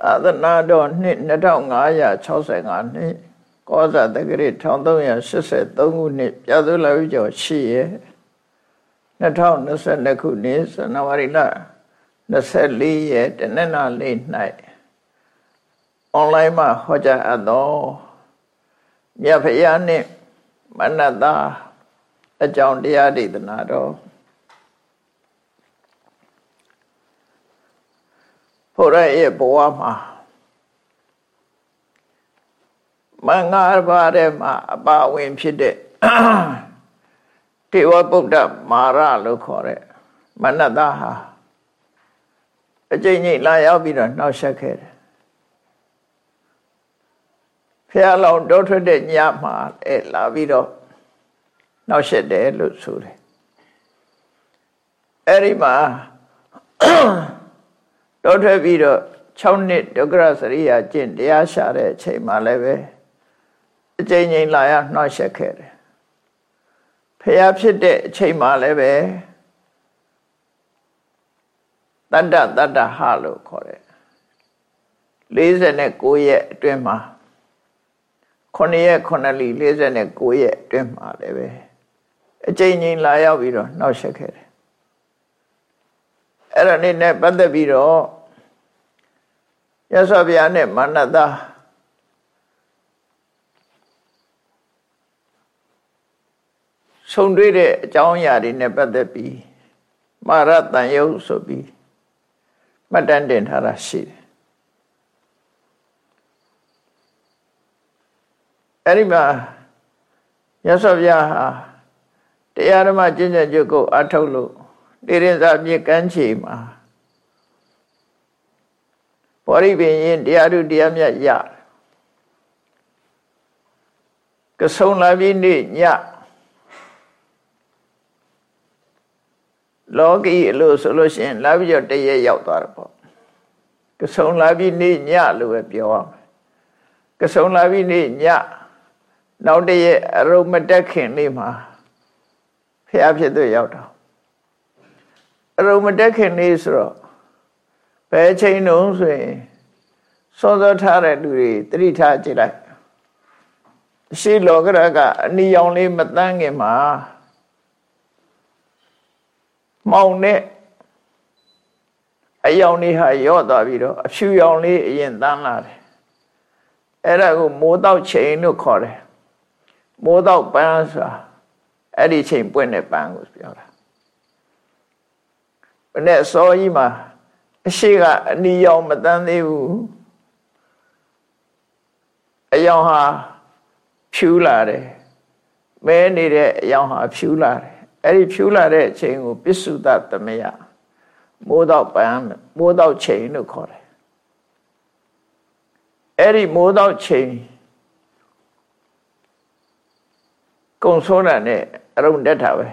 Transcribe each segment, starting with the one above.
သာသနာတော်နှစ်2565နှစ်ကောဇာတက္ကရာ1383ခုနှစ်ပြသုလဝိကျော်ရှိရ2022ခုနှစ်ဇန်နဝါရီလ24ရက်တနင်္လာနေ့၌အွန်လိုင်းမှာဟောကြားအပ်သောမြတ်ဖရာနှင့်မနတ္တာအကြောင်းတရားဒေသနာတော် ဘုရားရဲ့ဘဝမှာမင်္ဂလာပါတဲ့မှာအပါဝင်ဖြစ်တဲ့တေဝဗုဒ္ဓမာရလို့ခေါ်တဲ့မနတဟာအကျဉ်းကြီးလာရောက်ပြီးတော့နှောက်ယှက်ခဲ့တယ်ဖះလောင်တောထွက်တဲ့ညမှာအဲလာပြီးတော့နှောက်ယှက်တယ်လို့ဆိုတယ်အဲ့ဒီမှာ တောထွက်ပြီးတော့6နှစ်ဒုက္ခရစရိယာကျင့်တရားရှာတဲ့အချိန်မှာလည်းပဲအကျဉ်းချင်းလာရနှောက်ယှက်ခဲ့တယ်ဖះဖြစ်တဲ့အချိန်မှာလည်းပဲတတ္တတတ္တဟလို့ခေါ်တယ်49ရက်အတွင်းမှာ9ရက်9လီ49ရက်အတွင်းမှာလည်းပဲအကျဉ်းချင်းလာရောက်ပြီးတော့နှောက်ယှက်ခဲ့တယ်အဲ့ဒါနေ့နဲ့ပတ်သက်ပြီးတော့ ရသော်ဗျာနဲ့မနတဆုံတွေ့တဲ့အကြောင်းအရာတွေနဲ့ပတ်သက်ပြီးမာရတန်ယုတ်ဆိုပြီးမှတ်တမ်းတင်ထားတာရှိတယ်အဲ့ဒီမှာရသော်ဗျာဟာတရားဓမ္မကျင့်ကြံကြုတ်ကိုအထုတ်လို့နေရင်စာမြေကမ်းခြေမှာ ဘောရိပင်ရင်တရားထုတရားမြတ်ရကဆုံလာပြီးနေ့ညလောကီလို့ဆိုလို့ရှိရင်လာပြီးတော့တရက်ရောက်သွားတယ်ပေါ့ကဆုံလာပြီးနေ့ညလို့ပဲပြောရမယ်ကဆုံလာပြီးနေ့ညနောက်တရက်အရုံမတက်ခင်နေ့မှာဖះဖြစ်သူရောက်တော့အရုံမတက်ခင်နေ့ဆိုတော့ ဘယ်ချိန်တုန်းဆိုရင်စောစောထားတဲ့လူတွေတတိထားကြည့်လိုက်ရှိလောကရကအနီရောင်လေးမတန်းခင်မှာမောင်နဲ့အယောင်လေးဟာရော့သွားပြီးတော့အဖြူရောင်လေးအရင်တန်းလာတယ်အဲ့ဒါကိုမိုးတော့ချိန်လို့ခေါ်တယ်မိုးတော့ပန်းဆိုတာအဲ့ဒီချိန်ပွင့်တဲ့ပန်းကိုပြောတာဘယ်နဲ့စောကြီးမှာ အရှိကအနီရောင်မတန်းသေးဘူးအယောင်ဟာဖြူလာတယ်မဲနေတဲ့အယောင်ဟာဖြူလာတယ်အဲ့ဒီဖြူလာတဲ့အချိန်ကိုပစ္စုဒသမယမိုးတော့ပန်းမိုးတော့ချိန်လို့ခေါ်တယ်အဲ့ဒီမိုးတော့ချိန်ကုံဆိုးတာနဲ့အရုံတက်တာပဲ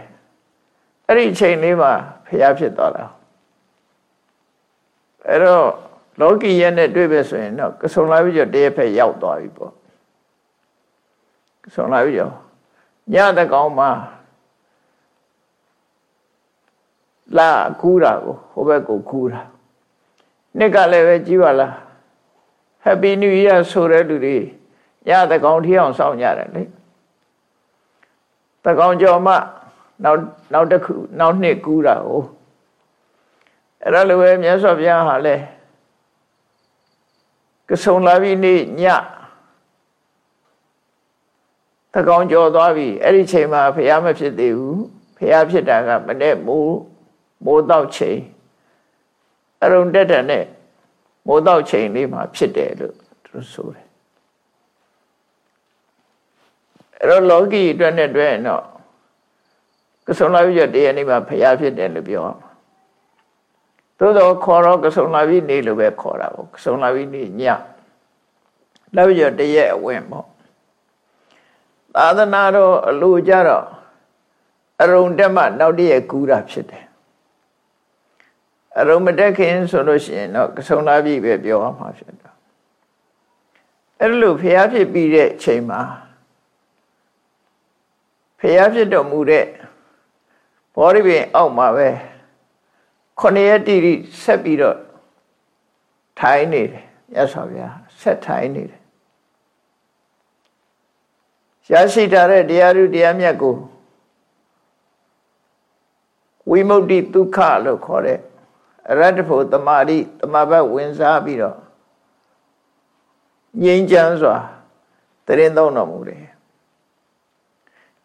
အဲ့ဒီချိန်လေးမှာဖျားဖြစ်သွားတာ အဲ့တော့လောကီရဲ့နဲ့တွေ့ပဲဆိုရင်တော့ကဆုံလာပြီးတော့တရက်ဖက်ရောက်သွားပြီပေါ့ကဆုံလာပြီးတော့ညတကောင်မှာလာကူးတာကိုဟိုဘက်ကိုကူးတာနှစ်ကလည်းပဲကြည့်ပါလား Happy New Year ဆိုတဲ့လူတွေညတကောင်ထီအောင်စောင့်ကြတယ်လေတကောင်ကျော်မှနောက်နောက်တစ်ခုနောက်နှစ်ကူးတာ哦 အဲ့ဒါလိုပဲမြတ်စွာဘုရားဟာလဲကဆုံလာပြီနေ့ညတကောင်ကျော်သွားပြီအဲ့ဒီချိန်မှာဖះမဖြစ်သေးဘူးဖះဖြစ်တာကမနေ့မိုးမိုးတော့ချိန်အရုံတက်တဲ့နဲ့မိုးတော့ချိန်လေးမှာဖြစ်တယ်လို့သူဆိုတယ်အဲ့တော့လောကီအတွက်နဲ့တွေ့ရင်တော့ကဆုံလာပြီတည်းနေ့မှာဖះဖြစ်တယ်လို့ပြောအောင် သို့တော့ခေါ်တော့ကဆုံလာပြီနေလို့ပဲခေါ်တာပေါ့ကဆုံလာပြီနေညလောက်ရတရက်အဝင်ပေါ့သာသနာတော်အလိုကြတော့အရုံတက်မှနောက်တရက်ကူးတာဖြစ်တယ်အရုံမတက်ခင်ဆိုလို့ရှိရင်တော့ကဆုံလာပြီပဲပြောရမှာဖြစ်တော့အဲ့လိုဖျားဖြစ်ပြီးတဲ့ချိန်မှာဖျားဖြစ်တော်မူတဲ့ဘောရိပင်အောက်မှာပဲ ခொနရက်တိတိဆက်ပြီးတော့ထိုင်နေတယ်ရသော်ဗျာဆက်ထိုင်နေတယ်ရရှိထားတဲ့တရားဥတရားမြတ်ကိုဝိမု ക്തി ဒုက္ခလို့ခေါ်တဲ့အရတ္တဖို့တမာတိတမဘတ်ဝင်စားပြီးတော့ငြိမ်းချမ်းစွာတရင်သုံးတော်မူတယ်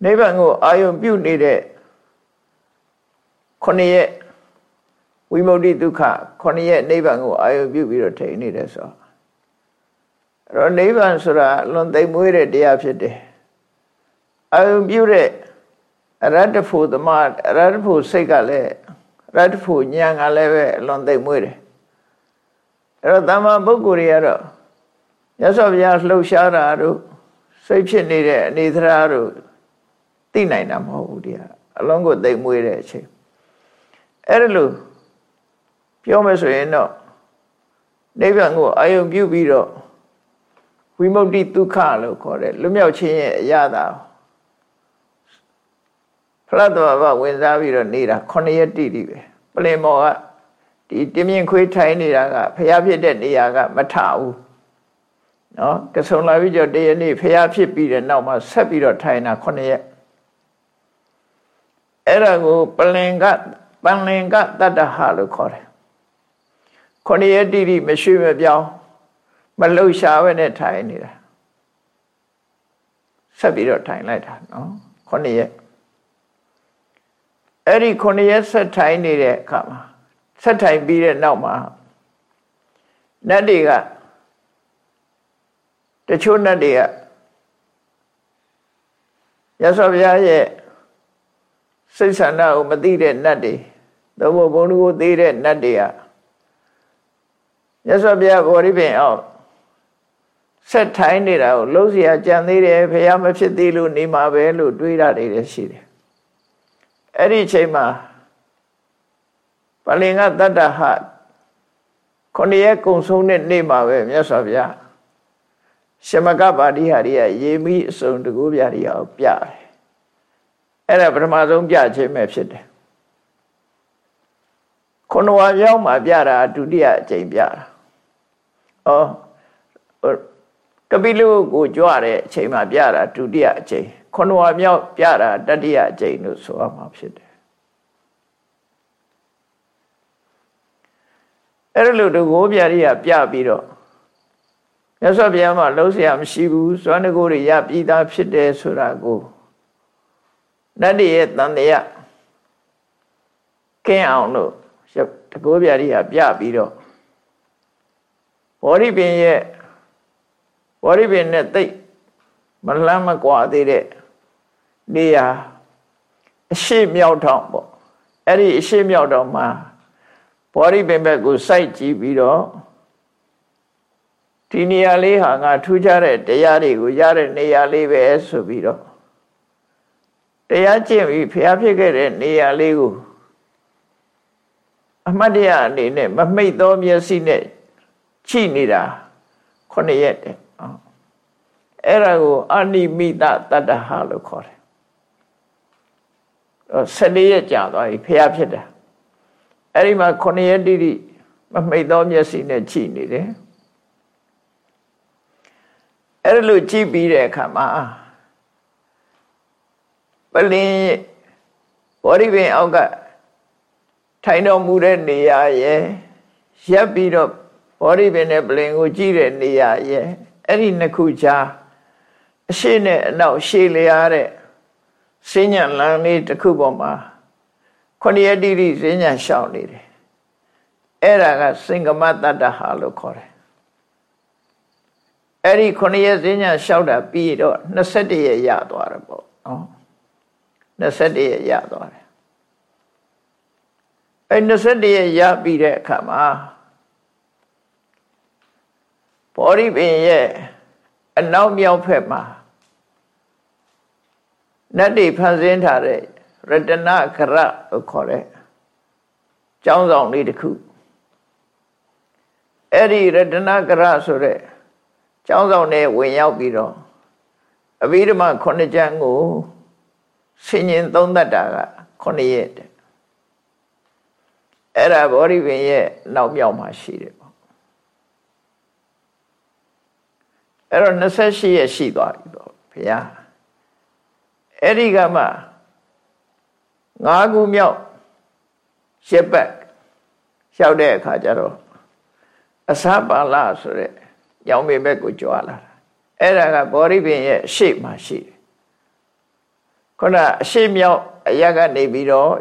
နိဗ္ဗာန်ကိုအာယုံပြုနေတဲ့ခုနှစ်ရက် ဝိမု ക്തി ဒုက္ခခုနှစ်ရက်နိဗ္ဗာန်ကိုအာယုံပြုပြီးတော့ထိနေတယ်ဆိုအဲ့တော့နိဗ္ဗာန်ဆိုတာလွန်သိမ်မွေးတဲ့တရားဖြစ်တယ်အာယုံပြုတဲ့အရတ္တဖို့သမအရတ္တဖို့စိတ်ကလည်းရတ္တဖို့ဉာဏ်ကလည်းပဲအလွန်သိမ်မွေးတယ်အဲ့တော့တမ္မာပုဂ္ဂိုလ်တွေကတော့ရသော်ဘုရားလှုပ်ရှားတာတို့စိတ်ဖြစ်နေတဲ့အနေသရာတို့သိနိုင်တာမဟုတ်ဘူးတရားအလုံးကိုသိမ်မွေးတဲ့အချိန်အဲ့ဒါလို့ ပြောမယ်ဆိုရင်တော့နိဗ္ဗာန်ကိုအာယုံပြုပြီးတော့ဝိမု ക്തി ဒုက္ခလို့ခေါ်တယ်လွမြောက်ခြင်းရဲ့အရာတာဖရတ်တော်ဘဝင်စားပြီးတော့နေတာ9ရက်တိတိပဲပလင်မော်ကဒီတင်းမြင့်ခွေးထိုင်နေတာကဖျားဖြစ်တဲ့နေရာကမထဘူးနော်ကဆုံလာပြီးတော့တရနေ့ဖျားဖြစ်ပြီးတဲ့နောက်မှာဆက်ပြီးတော့ထိုင်တာ9ရက်အဲ့ဒါကိုပလင်ကပန်လင်ကတတ္တဟလို့ခေါ်တယ် ခொနည်းတိတိမရွှေ့မပြောင်းမလှုပ်ရှားပဲနဲ့ထိုင်နေတာဆက်ပြီးတော့ထိုင်လိုက်တာနော်ခொနည်းရက်အဲ့ဒီခொနည်းရက်ဆက်ထိုင်နေတဲ့အခါမှာဆက်ထိုင်ပြီးတဲ့နောက်မှာနတ်တွေကတချို့နတ်တွေကရသော်ဘုရားရဲ့စိတ်ဆန္ဒကိုမသိတဲ့နတ်တွေသို့မဟုတ်ဘုန်းကိုသိတဲ့နတ်တွေက မြတ်စွာဘုရားဘောရိပင်အောင်ဆက်ထိုင်းနေတာကိုလုံးစရာကြံသေးတယ်ဖះမဖြစ်သေးလို့နေမှာပဲလို့တွေးရနေတယ်ရှိတယ်အဲ့ဒီချိန်မှာပလင်ကတတ္တဟခொနည်းကုံဆုံးတဲ့နေ့မှာပဲမြတ်စွာဘုရားရှမကပါဠိဟာရီကရေမိအစုံတကူပြာရီအောင်ပြတယ်အဲ့ဒါပထမဆုံးပြခြင်းပဲဖြစ်တယ်ခொနဝါရောက်မှာပြတာဒုတိယအကြိမ်ပြတာ ဩကပိလုကိုကြွတဲ့အချိန်မှာပြတာဒုတိယအကြိမ်ခုနဝါမြောက်ပြတာတတိယအကြိမ်လို့ဆိုရမှာဖြစ်တယ်အဲ့လိုတကိုးပြရိယပြပြီးတော့မြတ်စွာဘုရားမှာလုံးเสียမရှိဘူးဇွမ်းတကိုးတွေရပြီးသားဖြစ်တယ်ဆိုတာကိုနတ်တွေရဲ့တန်တရားကင်းအောင်လို့တကိုးပြရိယပြပြီးတော့ ဘောရိပင်ရဲ့ဘောရိပင်နဲ့တိတ်မလန်းမကွာသေးတဲ့နေရာအရှိမြောက်ထောင်ပေါ့အဲ့ဒီအရှိမြောက်ထောင်မှာဘောရိပင်ဘက်ကိုစိုက်ကြည့်ပြီးတော့ဒီနေရာလေးဟာငါထူးခြားတဲ့တရားတွေကိုရတဲ့နေရာလေးပဲဆိုပြီးတော့တရားကျင့်ပြီးဖျားဖြစ်ခဲ့တဲ့နေရာလေးကိုအမှတ်တရအနေနဲ့မမိတ်သောမျက်စိနဲ့ ချိနေတာခုနှစ်ရက်တဲ့အဲ့ဒါကိုအနိမိတတတ္တဟလို့ခေါ်တယ်14ရက်ကြာသွားပြီဖျားဖြစ်တာအဲ့ဒီမှာခုနှစ်ရက်တိတိမမိတ်သောမျက်စိနဲ့ချိနေတယ်အဲ့လိုကြည့်ပြီးတဲ့အခါမှာပလင်ဘောရိပင်အောက်ကထိုင်တော်မူတဲ့နေရာရဲ့ရပ်ပြီးတော့ ဘောရိပင်နဲ့ပလင်ကိုကြည့်တဲ့နေရာရဲ့အဲ့ဒီနှစ်ခုကြားအရှိနဲ့အနောက်ရှေ့လျားတဲ့စဉ္ညာလမ်းလေးတစ်ခုပေါ်မှာခொနည်းတိတိစဉ္ညာရှောင်နေတယ်အဲ့ဒါကစင်္ကမတတ္တဟာလို့ခေါ်တယ်အဲ့ဒီခொနည်းစဉ္ညာရှောက်တာပြီးတော့21ရက်ရသွားတယ်ပေါ့နော်21ရက်ရသွားတယ်အဲ21ရက်ရပြီးတဲ့အခါမှာ ဘောရိပင်ရဲ့အနောက်မြောက်ဖက်မှာနတ်တွေဖန်ဆင်းထားတဲ့ရတနာကရလို့ခေါ်တဲ့ကျောင်းဆောင်လေးတစ်ခုအဲ့ဒီရတနာကရဆိုတဲ့ကျောင်းဆောင်နဲ့ဝင်ရောက်ပြီးတော့အဘိဓမ္မာခုနှစ်ကျမ်းကိုဆင်ញင်သုံးသက်တာကခုနှစ်ရက်တဲ့အဲ့ဒါဘောဓိပင်ရဲ့နောက်မြောက်မှာရှိတယ်ပေါ့ အဲ့တော့28ရက်ရှိသွားပြီပေါ့ဘုရားအဲ့ဒီကမှ၅ခုမြောက်ရှစ်ပတ်လျှောက်တဲ့အခါကျတော့အစပါလဆိုတဲ့ရောင်မေဘက်ကိုကြွားလာတာအဲ့ဒါကဘောရိပင်ရဲ့အရှိမှရှိတယ်ခုနအရှိမြောက်အရက်ကနေပြီးတော့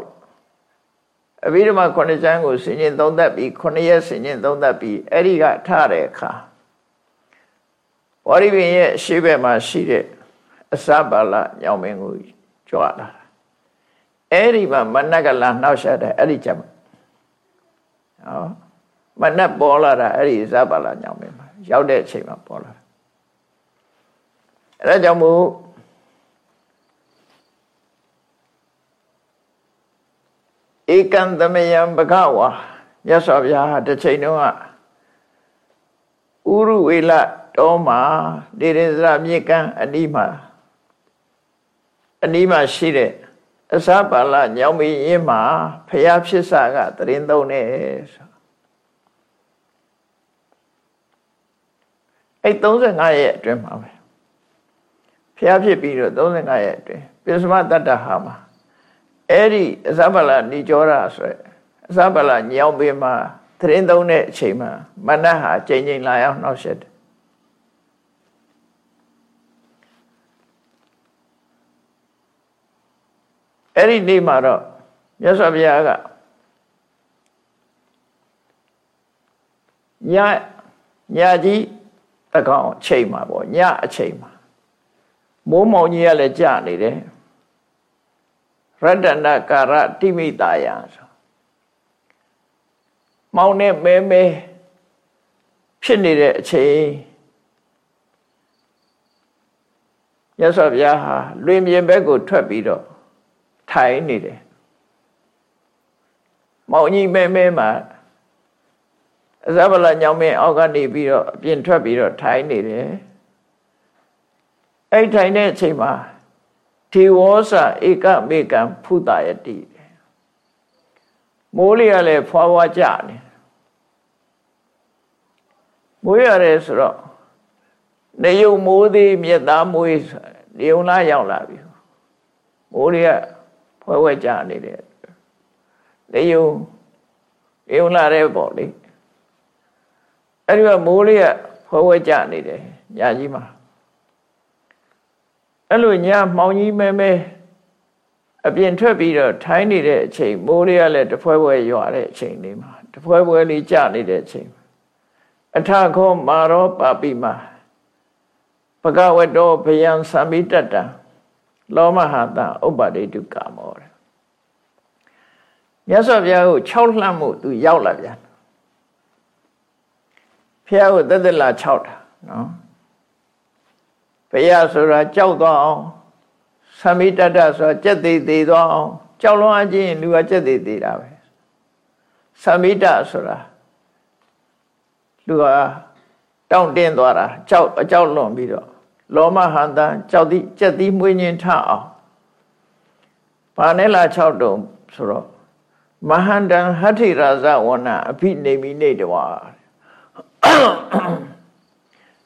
အဘိဓမ္မာခုနှစ်ကျမ်းကိုဆင်ញင်သုံးသပ်ပြီးခုနှစ်ရက်ဆင်ញင်သုံးသပ်ပြီးအဲ့ဒီကထတဲ့အခါ ဘောရိပင်ရဲ့အရှိဘက်မှာရှိတဲ့အစပါလညောင်မင်းကိုကြွားလာတာအဲ့ဒီမှာမနက်ကလာနှောက်ရှက်တယ်အဲ့ဒီချက်မှာဟောမနက်ပေါ်လာတာအဲ့ဒီအစပါလညောင်မင်းမှာရောက်တဲ့အချိန်မှာပေါ်လာအဲ့ဒါကြောင့်မို့ဧကံသမယံဘဂဝါမြတ်စွာဘုရားဟာတစ်ချိန်တုန်းကဥရုဝေလ တောမှာဒေရင်စရမြေကံအနီးမှာအနီးမှာရှိတဲ့အစပါလညောင်မီရင်းမှာဖျားဖြစ်စာကတရင်သုံးနေဆိုအဲ့35ရက်အတွင်းမှာပဲဖျားဖြစ်ပြီးတော့35ရက်အတွင်းပိစမတတ္တဟာမှာအဲ့ဒီအစပါလဏိကြောရဆိုရယ်အစပါလညောင်ပင်မှာတရင်သုံးတဲ့အချိန်မှာမနတ်ဟာချိန်ချိန်လာရောက်နှောက်ရှက်တယ် အဲ့ဒီနေ့မှာတော့မြတ်စွာဘုရားကညညကြီးတကောင်အချိန်မှာပေါ့ညအချိန်မှာမိုးမောင်ကြီးကလည်းကြာနေတယ်ရတနာကာရတိမိတာယဆိုမောင်နဲ့မဲမဲဖြစ်နေတဲ့အချိန်မြတ်စွာဘုရားဟာလွင်ပြင်ဘက်ကိုထွက်ပြီးတော့ ထိုင်နေတယ်မောင်ကြီးမဲမဲမှာအဇဗလညောင်မင်းအောက်ကနေပြီးတော့အပြင်ထွက်ပြီးတော့ထိုင်နေတယ်အဲ့ထိုင်တဲ့အချိန်မှာထေဝောစဧကမေကံဖုတယတိမိုးလေးကလည်းဖွာဖွာကြနေမိုးရတယ်ဆိုတော့နေယုံမိုးသေးမြက်သားမွေးနေုံလားရောက်လာပြီမိုးလေးက ဖွဲဝဲကြနေတယ်နေယုံနေုံလာတဲ့ပေါ့လေအဲ့ဒီကမိုးလေးကဖွဲဝဲကြနေတယ်ညကြီးမှာအဲ့လိုညမှောင်ကြီးမဲမဲအပြင်ထွက်ပြီးတော့ထိုင်းနေတဲ့အချိန်မိုးလေးကလည်းတဖွဲဖွဲရွာတဲ့အချိန်လေးမှာတဖွဲဖွဲလေးကြနေတဲ့အချိန်အထခောမာရောပါပိမာဘဂဝတောဘယံသံမိတတံ လောမဟာတဥပ္ပဒိတုကာမောတဲ့မြတ်စွာဘုရားကို6လှမ်းမှုသူရောက်လာပြန်ဘုရားကိုသက်သက်လာ6တာနော်ဘုရားဆိုတာကြောက်သွားအောင်သမိတတဆိုတာကြက်သေးသေးသွားအောင်ကြောက်လွန်အချင်းလူကကြက်သေးသေးတာပဲသမိတဆိုတာလူကတောင့်တင်းသွားတာကြောက်အကြောက်လွန်ပြီးတော့ လောမဟန်တကြောက်သည့်ကြက်သီးမွေးညင်းထအောင်ဘာနဲ့လာ6တုံဆိုတော့မဟန္တံဟဋ္ဌိရာဇဝနအဖိနေမိနေတဝါ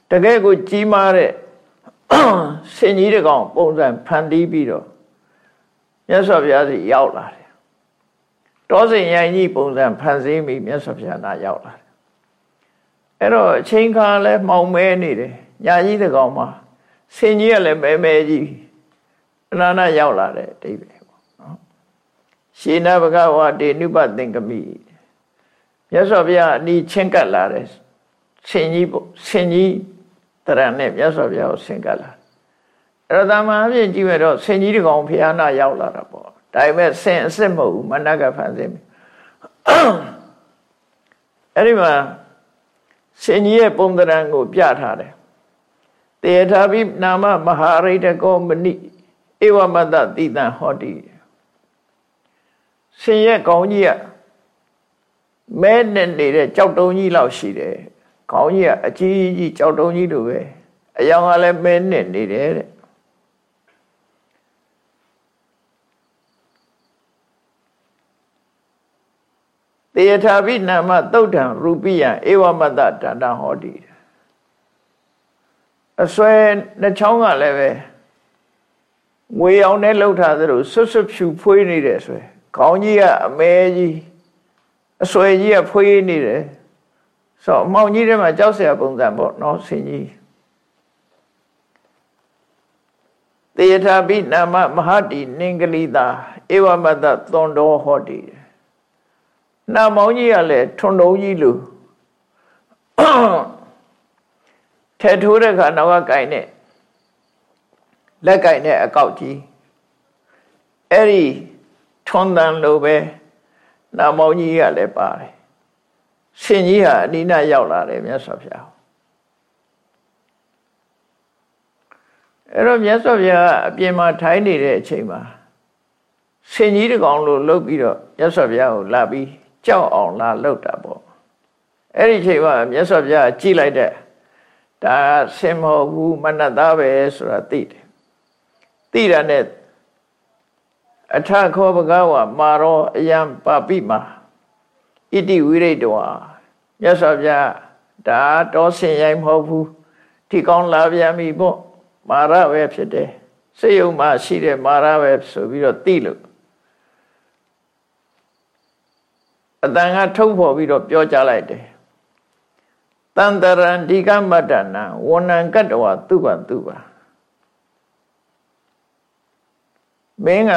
တကယ်ကိုကြီးမားတဲ့ဆင်ကြီးတကောင်ပုံစံဖန်တီးပြီးတော့မြတ်စွာဘုရားစီရောက်လာတယ်တောစင်ရိုင်ကြီးပုံစံဖန်ဆင်းပြီးမြတ်စွာဘုရားနာရောက်လာတယ်အဲ့တော့အချိန်ခါလဲမှောင်မဲနေတယ်ညာကြီးတကောင်မှာ ဆင်ကြီးကလည်းမဲမဲကြီးအနာနာရောက်လာတယ်အတိပဲပေါ့နော်ရှင်နာဘဂဝါတေနုပသင်္ကမိမြတ်စွာဘုရားအနီးချင်းကပ်လာတယ်ဆင်ကြီးပေါ့ဆင်ကြီးတရံနဲ့မြတ်စွာဘုရားကိုဆင်ကပ်လာအဲ့တော့တာမန်အပြင်ကြည့်မဲ့တော့ဆင်ကြီးတကောင်ဘုရားနာရောက်လာတာပေါ့ဒါပေမဲ့ဆင်အစ်စ်မဟုတ်ဘူးမနကဖန်ဆင်းပြီအဲ့ဒီမှာဆင်ကြီးရဲ့ပုံသဏ္ဍာန်ကိုပြထားတယ် တေထာဘိနာမမဟာရိတကောမဏိဧဝမတ္တတိတံဟောတိဆင်ရဲ့ကောင်းကြီးကမဲနဲ့နေတဲ့ကြောက်တုံးကြီးလောက်ရှိတယ်ခေါင်းကြီးကအကြီးကြီးကြောက်တုံးကြီးလိုပဲအယောင်ကလည်းမဲနဲ့နေတယ်တဲ့တေယထာဘိနာမသုတ်တံရူပိယံဧဝမတ္တတန္တဟောတိ အစွဲနှချောင်းကလည်းပဲငွေအောင်နဲ့လှုပ်ထားသလိုဆွတ်ဆွတ်ဖြူဖွေးနေတယ်ဆိုရယ်ခေါင်းကြီးကအမဲကြီးအစွဲကြီးကဖွေးနေတယ်ဆိုတော့အမောင်ကြီးထဲမှာကြောက်စရာပုံစံပေါ့နော်ဆင်ကြီးတေယထာပိနာမမဟာတိနင်္ဂလိတာဧဝမတသွန်တော်ဟောတိနာမောင်ကြီးကလည်းထွန်တော်ကြီးလူ ထဲထိုးတဲ့ခါနောက်ကကြိုင်နဲ့လက်ကင်နဲ့အကောက်ကြီးအဲ့ဒီထွန်းတန်လိုပဲနာမောင်ကြီးကလည်းပါတယ်ရှင်ကြီးဟာအနိနာရောက်လာတယ်မြတ်စွာဘုရားအဲ့တော့မြတ်စွာဘုရားအပြင်မှာထိုင်နေတဲ့အချိန်မှာရှင်ကြီးတကောင်လို့လှုပ်ပြီးတော့မြတ်စွာဘုရားကိုလာပြီးကြောက်အောင်လာလှုပ်တာပေါ့အဲ့ဒီအချိန်မှာမြတ်စွာဘုရားကြည့်လိုက်တဲ့ ဒါဆင်မဟုတ်ဘူးမနတ်သားပဲဆိုတာသိတယ်သိတာနဲ့အထခောဘဂဝါမာရောအယံပါပိမာဣတိဝိရိတဝါမြတ်စွာဘုရားဒါတောဆင်ရိုင်းမဟုတ်ဘူးဒီကောင်းလာပြန်ပြီပေါ့မာရပဲဖြစ်တယ်စိတ်ယုံမှရှိတဲ့မာရပဲဆိုပြီးတော့သိလို့အတန်ကထုတ်ဖော်ပြီးတော့ပြောကြလိုက်တယ် တန်တရံဒီကမတ္တနာဝဏံကတ္တဝသူပသူပါမင်းက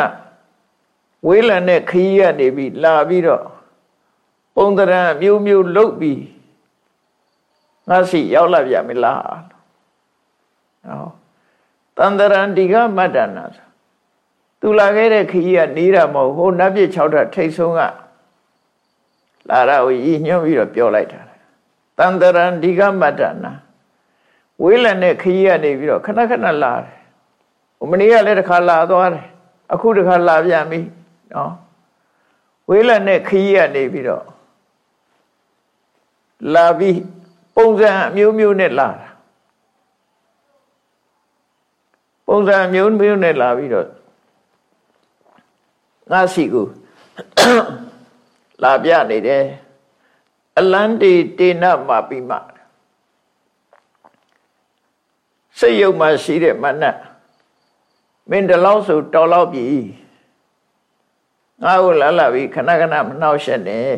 ဝေးလံတဲ့ခရီးရနေပြီလာပြီးတော့ပုံတရံမျိုးမျိုးလုတ်ပြီးငါစီရောက်လာပြမလားဟောတန္တရံဒီကမတ္တနာသူလာခဲ့တဲ့ခရီးကနေတာမဟုတ်ဟိုနတ်ပြစ်6ထပ်ထိတ်ဆုံးကလာရကိုရည်ညွှန်းပြီးတော့ပြောလိုက်တာ တန္တရံဒီကမတ္တနာဝေးလံတဲ့ခရီးကနေပြီးတော့ခဏခဏလာတယ်။ဟိုမနေ့ကလည်းတစ်ခါလာသွားတယ်အခုတခါလာပြန်ပြီနော်ဝေးလက်နဲ့ခီးရနေပြီးတော့လာပြီးပုံစံအမျိုးမျိုးနဲ့လာတာပုံစံအမျိုးမျိုးနဲ့လာပြီးတော့ငါစီကိုလာပြနေတယ် အလန်းတေတေနမာပိမစိတ်ယုတ်မှရှိတဲ့မနတ်မင်းဒီလောက်ဆိုတော်လောက်ပြီငါ့ကိုလာလာပြီခဏခဏမနှောက်ရှက်နဲ့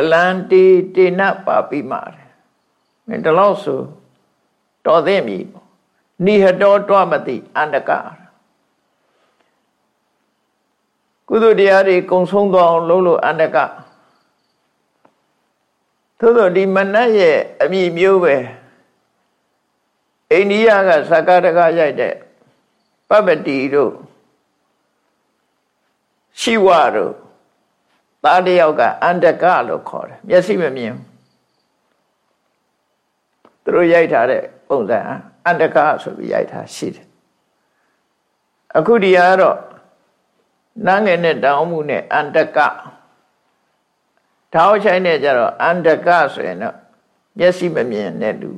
အလံတီတေနပါပိမာတယ်မင်းဒီလောက်ဆိုတော်သိပြီနိဟတောတွမတိအန္တကကုသိုလ်တရားတွေကုံဆုံးသွားအောင်လုပ်လို့အန္တက သို့တော့ဒီမနတ်ရဲ့အမိမျိုးပဲအိန္ဒိယကသက္ကတကရိုက်တဲ့ပပတိတို့ရှိဝတို့သားတယောက်ကအန္တကလို့ခေါ်တယ်မျက်စိမမြင်သူတို့ရိုက်ထားတဲ့ပုံစံအန္တကဆိုပြီးရိုက်ထားရှိတယ်အခုဒီကတော့နန်းငယ်နဲ့တောင်းမှုနဲ့အန္တက ထောက်ချိုင်းနဲ့ကြတော့အန္တကဆိုရင်တော့မျက်စိမမြင်တဲ့လူ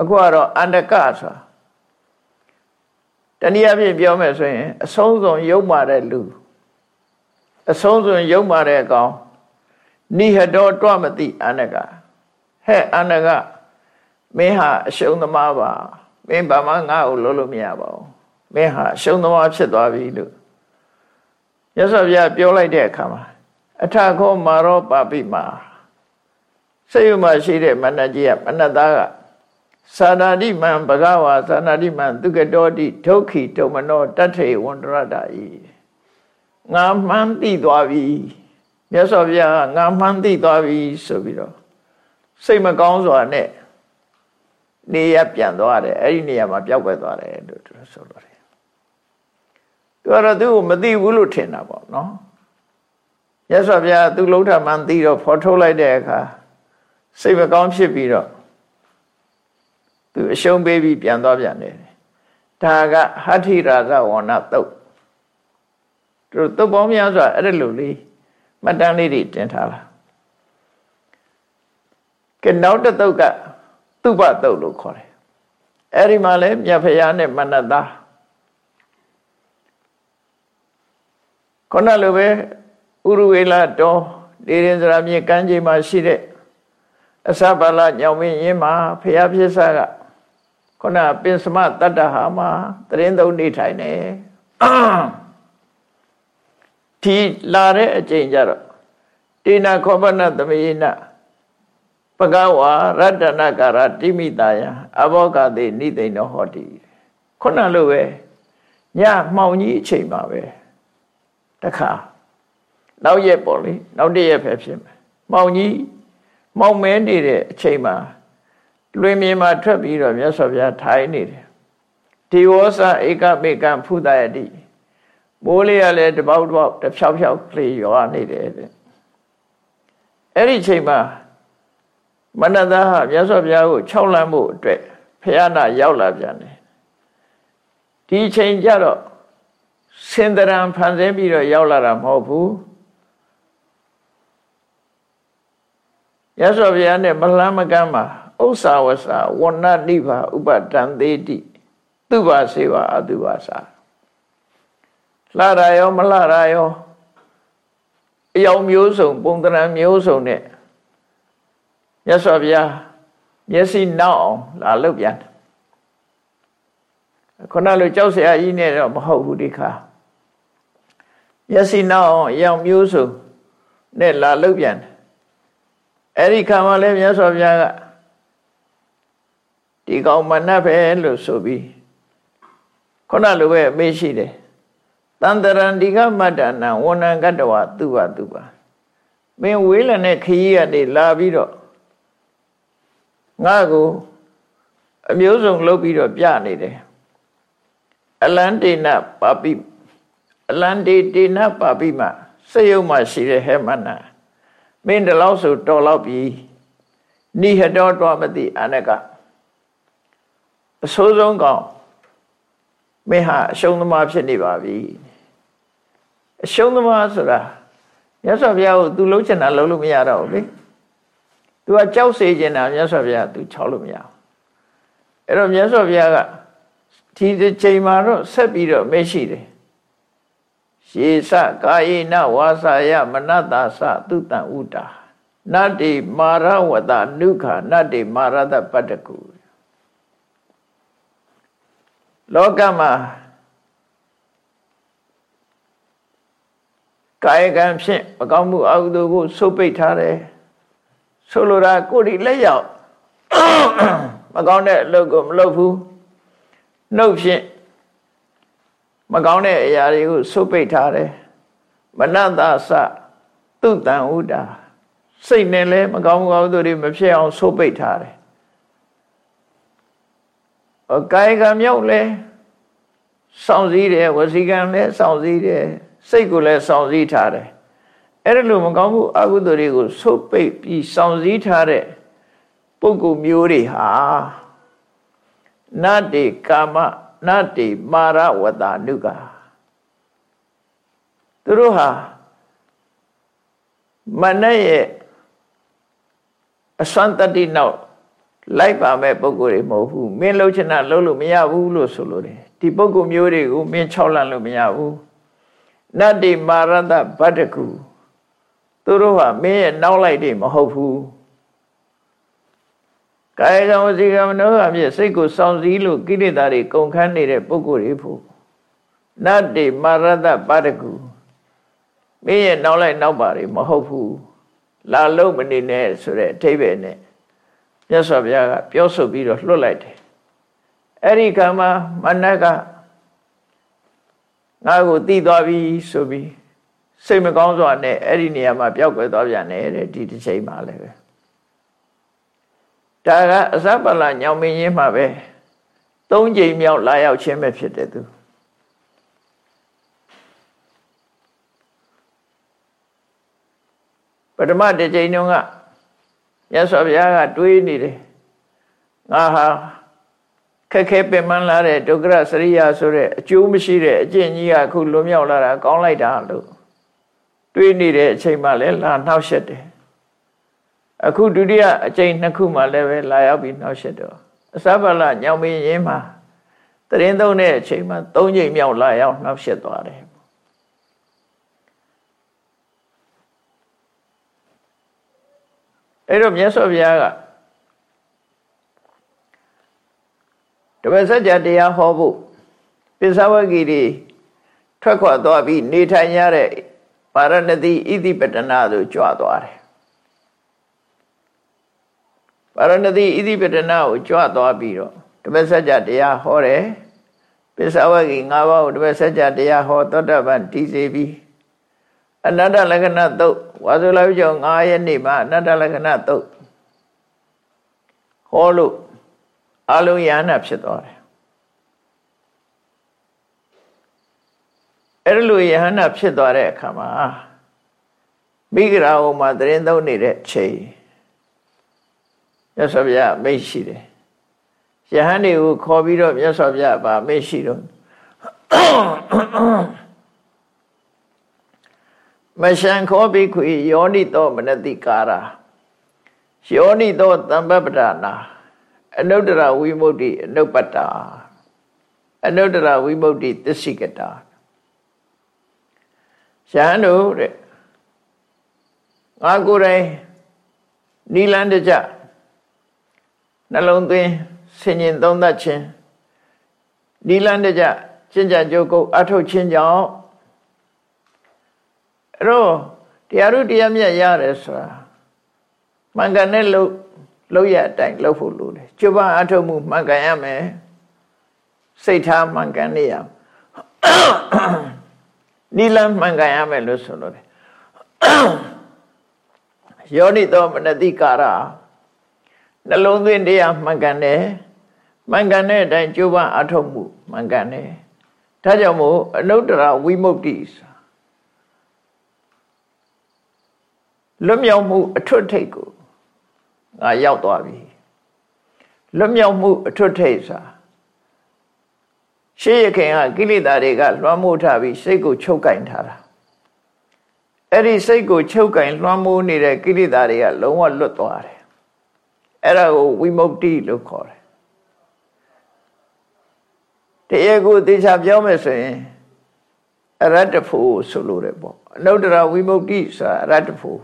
အခုကတော့အန္တကဆိုတာတနည်းအားဖြင့်ပြောမယ်ဆိုရင်အဆုံးစွန်ယုံမာတဲ့လူအဆုံးစွန်ယုံမာတဲ့အကောင်နိဟတောတွမတိအနကဟဲ့အနကမင်းဟာအရှုံးသမားပါမင်းဘာမှငါ့ကိုလုံးလို့မရပါဘူးမင်းဟာအရှုံးသမားဖြစ်သွားပြီလို့ရသော်ပြပြောလိုက်တဲ့အခါမှာ အထခောမာရောပါပိမာစိတ်ယုံမှရှိတဲ့မနတ်ကြီးကမနတ်သားကသာနာတိမံဘဂဝါသာနာတိမံသူကတောတိဒုက္ခိတုမနောတထေဝန္တရတာဤငါမှန်းသိသွားပြီမြတ်စွာဘုရားငါမှန်းသိသွားပြီဆိုပြီးတော့စိတ်မကောင်းစွာနဲ့နေရပြန်သွားတယ်အဲ့ဒီနေရာမှာပျောက်ကွယ်သွားတယ်လို့သူဆိုလို့တယ်သူကတော့သူ့ကိုမသိဘူးလို့ထင်တာပေါ့နော် မြတ်စွာဘုရားသူ့လုံးထမှန်သိတော့ဖော်ထုတ်လိုက်တဲ့အခါစိတ်မကောင်းဖြစ်ပြီးတော့သူအရှုံးပေးပြီးပြန်သွားပြန်တယ်ဒါကဟဋ္ဌိရာဇဝဏတုတ်သူတုတ်ပေါင်းများစွာအဲ့ဒါလိုလေးမှတ်တမ်းလေးတွေတင်ထားလာကဲနောက်တစ်တုတ်ကသူပတုတ်လို့ခေါ်တယ်အဲ့ဒီမှာလဲမြတ်ဖရာနဲ့မနတသားခုနလိုပဲ ဥရဝေလာတော်ဒေရင်စရာမြေကမ်းခြေမှာရှိတဲ့အစပါလညောင်မင်းရင်းမှာဖရာဖြစ်စားကခုနပင်စမတတ္တဟာမှာတရင်သုံးနေထိုင်နေဒီလာတဲ့အချိန်ကျတော့တိနာခောပနသမေနပကဝါရတနာကာရတိမိတာယအဘောကတိနိသိဏဟောတိခုနလိုပဲညမှောင်ကြီးအချိန်ပါပဲတခါ နောက်ရက်ပေါ့လေနောက်တရက်ပဲဖြစ်မယ်မှောင်ကြီးမှောင်မဲနေတဲ့အချိန်မှာလွင်မြေမှာထွက်ပြီးတော့မြတ်စွာဘုရားထိုင်နေတယ်ဒီဝောစာဧကမေကံဖုဒယတိမိုးလေးကလည်းတပေါက်တပေါက်တဖြောက်ဖြောက်ကလေးရွာနေတယ်တဲ့အဲ့ဒီချိန်မှာမနတဟာမြတ်စွာဘုရားကို၆လမ်းဖို့အတွက်ဖះနာရောက်လာပြန်တယ်ဒီချိန်ကျတော့စင်တရံဖန်ဆင်းပြီးတော့ရောက်လာတာမဟုတ်ဘူး ရသော်ဘုရားနဲ့မလန်းမကမ်းမှာဥစ္စာဝဆာဝဏ္ဏနိဗ္ဗာဥပတံသေးတိသူပါစေပါအသူပါစာလှရာရောမလှရာရောအယောင်မျိုးစုံ ပုံသဏ္ဍာန်မျိုးစုံနဲ့ရသော်ဘုရားမျက်စိနောက်အောင်လာလုတ်ပြန်ခုနလိုကြောက်စရာကြီးနဲ့တော့မဟုတ်ဘူးဒီခါမျက်စိနောက်အောင်အယောင်မျိုးစုံနဲ့လာလုတ်ပြန်တယ် အဲ့ဒီခါမှလည်းမြတ်စွာဘုရားကဒီကောင်မနှက်ပဲလို့ဆိုပြီးခုနလိုပဲအမေးရှိတယ်တန္တရံဒီကမတ္တနာဝဏံကတ္တဝသူပါသူပါမင်းဝေးလနဲ့ခရီးကနေလာပြီးတော့ငါ့ကိုအမျိုးစုံလုပ်ပြီးတော့ပြနေတယ်အလန္တေနပါပိအလန္တေတေနပါပိမစေယုံမှရှိတဲ့ဟဲမနာ မင်းတလောက်ဆိုတော်လောက်ပြီနိဟတောတော်မတိအနကအဆိုးဆုံးကောင်မင်းဟာအရှုံးသမားဖြစ်နေပါပြီအရှုံးသမားဆိုတာမြတ်စွာဘုရားကို तू လုံးချင်တာလုံးလို့မရတော့ဘူးလေ तू ကကြောက်စေချင်တာမြတ်စွာဘုရား तू ချောက်လို့မရဘူးအဲ့တော့မြတ်စွာဘုရားကဒီချိန်မှာတော့ဆက်ပြီးတော့မရှိတယ် ရေစကာယေနဝါစာယမနတာသသုတံဥတာနတ္တိမာရဝတနုခနတ္တိမာရတပတ္တကုလောကမှာကာယကံဖြင့်မကောင်းမှုအကုသိုလ်ကိုဆုပ်ပိတ်ထားတယ်ဆိုလိုတာကိုယ်ဒီလက်ရောက်မကောင်းတဲ့အလုပ်ကိုမလုပ်ဘူးနှုတ်ဖြင့် မကောင်းတဲ့အရာတွေကိုဆုပ်ပိတ်ထားတယ်မနတသသူတန်ဥတာစိတ်နဲ့လည်းမကောင်းမကောင်းသူတွေမဖြစ်အောင်ဆုပ်ပိတ်ထားတယ်အကာယကံမြောက်လဲစောင့်စည်းတယ်ဝစီကံလည်းစောင့်စည်းတယ်စိတ်ကိုလည်းစောင့်စည်းထားတယ်အဲ့ဒါလိုမကောင်းမှုအကုသိုလ်တွေကိုဆုပ်ပိတ်ပြီးစောင့်စည်းထားတဲ့ပုဂ္ဂိုလ်မျိုးတွေဟာနတ္တိကာမ နတ္တိမာရဝတ္တနုကသူတို့ဟာမနဲ့ရဲ့အစွမ်းတတိနောက်လိုက်ပါမဲ့ပုံကိုယ်တွေမဟုတ်ဘူးမင်းလှုပ်ချင်တာလှုပ်လို့မရဘူးလို့ဆိုလို့တယ်ဒီပုံကိုယ်မျိုးတွေကိုမင်း၆လန့်လို့မရဘူးနတ္တိမာရတဗတ္တကုသူတို့ဟာမင်းရဲ့နောက်လိုက်တွေမဟုတ်ဘူး ကာယကံဝစီကံမနောကမြစ်စိတ်ကိုစောင့်စည်းလို့ကိလေသာတွေကုန်ခန်းနေတဲ့ပုဂ္ဂိုလ်တွေဖို့နတ္တိမာရတဗတ္တကုမင်းရဲ့နောက်လိုက်နောက်ပါတွေမဟုတ်ဘူးလာလုံးမနေနဲ့ဆိုတဲ့အထိပ္ပယ်နဲ့မြတ်စွာဘုရားကပြောဆိုပြီးတော့လွတ်လိုက်တယ်အဲ့ဒီကံမှာမနက်ကငါ့ကိုတီးသွားပြီဆိုပြီးစိတ်မကောင်းစွာနဲ့အဲ့ဒီနေရာမှာပျောက်ကွယ်သွားပြန်တယ်တဲ့ဒီတစ်ချိန်မှာလည်းပဲ ဒါကအစပလညောင်မင်းရင်းမှာပဲသုံးချိန်မြောက်လာရောက်ခြင်းပဲဖြစ်တယ်သူပထမတစ်ချိန်တုန်းကမြတ်စွာဘုရားကတွေးနေတယ်ငါဟာခက်ခဲပင်ပန်းလာတဲ့ဒုက္ခရစရိယာဆိုတဲ့အကျိုးမရှိတဲ့အကျင့်ကြီးကအခုလွန်မြောက်လာတာကောင်းလိုက်တာလို့တွေးနေတဲ့အချိန်မှလည်းလာနှောက်ရှက်တယ် အခုဒုတိယအချိန်နှစ်ခုမှလည်းပဲလာရောက်ပြီးနှောက်ရှက်တော့အစပါလညောင်မင်းရင်းမှာတရင်သုံးတဲ့အချိန်မှာသုံးချိန်မြောက်လာရောက်နှောက်ရှက်သွားတယ်အဲ့တော့မြတ်စွာဘုရားကပစัจ जा တရားဟောဖို့ပိဿဝဂီတွေထွက်ခွာသွားပြီးနေထိုင်ရတဲ့ပါရဏတိဣတိပတနာသို့ကြွသွားတယ် ပါရဏတိဣတိပတနာကိုကြွသွားပြီးတော့တပစัจ जा တရားဟောတယ်ပိဿဝဂီ၅ပါးကိုတပစัจ जा တရားဟောသောတပန်တည်စေပြီးအနတ္တလက္ခဏာသုတ်ဝါဆိုလာပြီးကျောင်း9ရက်နေ့မှာအနတ္တလက္ခဏာသုတ်ဟောလို့အလုံးယ ahanan ဖြစ်သွားတယ်အဲ့လိုယ ahanan ဖြစ်သွားတဲ့အခါမှာမိဂရာဟောမှာသတင်းသုံးနေတဲ့ချိန် မြတ်စွာဘုရားမိတ်ရှိတယ်ယဟန်တွေကိုခေါ်ပြီးတော့မြတ်စွာဘုရားဗာမိတ်ရှိတော့မရှံခောဘိခွေယောနိတောမနတိကာရာယောနိတောတမ္ပပဒနာအနုတ္တရဝိမု ക്തി အနုပတ္တာအနုတ္တရဝိမု ക്തി သစ္စိကတာရှမ်းတို့တဲ့ငါကိုယ်တိုင်နိလန်းတကြ နှလုံးသွင်းဆင်ញင်သုံးသတ်ခြင်းနိလန်းတကြကျင့်ကြံကြုတ်ကုတ်အထုတ်ခြင်းကြောင့်အဲ့တော့တရားတို့တရားမြတ်ရတယ်ဆိုတာမှန်ကန်တဲ့လို့လို့ရအတိုင်းလုပ်ဖို့လိုတယ်ကျုပ်ပအထုတ်မှုမှန်ကန်ရမယ်စိတ်ထားမှန်ကန်နေရနိလမှန်ကန်ရမယ်လို့ဆိုလို့တယ်ယောနိသောမနတိကာရ နှလုံးသွင်းတရားမှန်ကန်တယ်မှန်ကန်တဲ့အတိုင်းကျုပ်ပအထုတ်မှုမှန်ကန်တယ်ဒါကြောင့်မို့အနုတ္တရဝိမု ക്തി လွတ်မြောက်မှုအထွတ်ထိပ်ကိုငါရောက်သွားပြီလွတ်မြောက်မှုအထွတ်ထိပ်စာရှေးရခင်ကကိလေသာတွေကလွှမ်းမိုးထားပြီးစိတ်ကိုချုပ်ကင်ထားတာအဲ့ဒီစိတ်ကိုချုပ်ကင်လွှမ်းမိုးနေတဲ့ကိလေသာတွေကလုံးဝလွတ်သွားတယ် အဲ့ဒါကိုဝိမု ക്തി လို့ခေါ်တယ်တရားကိုသေချာပြောမယ်ဆိုရင်အရတ္တဖို့ဆိုလို့ရပေါ့အနုတ္တရဝိမု ക്തി ဆိုတာအရတ္တဖို့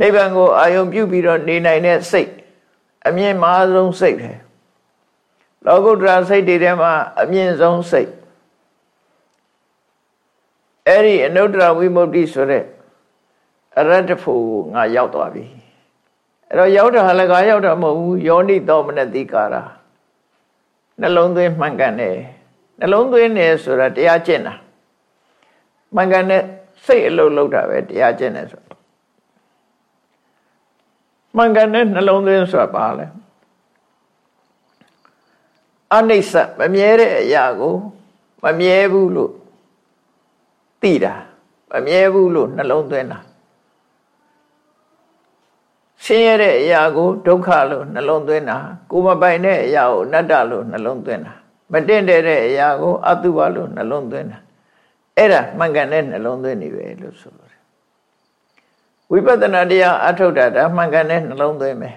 နိဗ္ဗာန်ကိုအာယုံပြုပြီးတော့နေနိုင်တဲ့စိတ်အမြင့်မားဆုံးစိတ်ပဲလောကုတ္တရာစိတ်တွေထဲမှာအမြင့်ဆုံးစိတ်အဲ့ဒီအနုတ္တရဝိမု ക്തി ဆိုတဲ့အရတ္တဖို့ကိုငါရောက်သွားပြီ အဲ့တော့ရောက်တာဟာလည်းငါရောက်တာမဟုတ်ဘူးယောနိသောမနတိကာရာနှလုံးသွင်းမှန်ကန်တယ်နှလုံးသွင်းတယ်ဆိုတာတရားကျင့်တာမှန်ကန်တဲ့စိတ်အလုပ်လုပ်တာပဲတရားကျင့်တယ်ဆိုမှန်ကန်တဲ့နှလုံးသွင်းဆိုတာပါလဲအနိစ္စမမြဲတဲ့အရာကိုမမြဲဘူးလို့သိတာမမြဲဘူးလို့နှလုံးသွင်းတာ ဆင်းရဲတဲ့အရာကိုဒုက္ခလို့နှလုံးသွင်းတာကိုမပိုင်တဲ့အရာကိုအနတ္တလို့နှလုံးသွင်းတာမတင့်တဲ့အရာကိုအတုပလို့နှလုံးသွင်းတာအဲ့ဒါမှန်ကန်တဲ့နှလုံးသွင်းနေပဲလို့ဆိုလို့ဝိပဿနာတရားအထုတ်တာဒါမှန်ကန်တဲ့နှလုံးသွင်းပဲ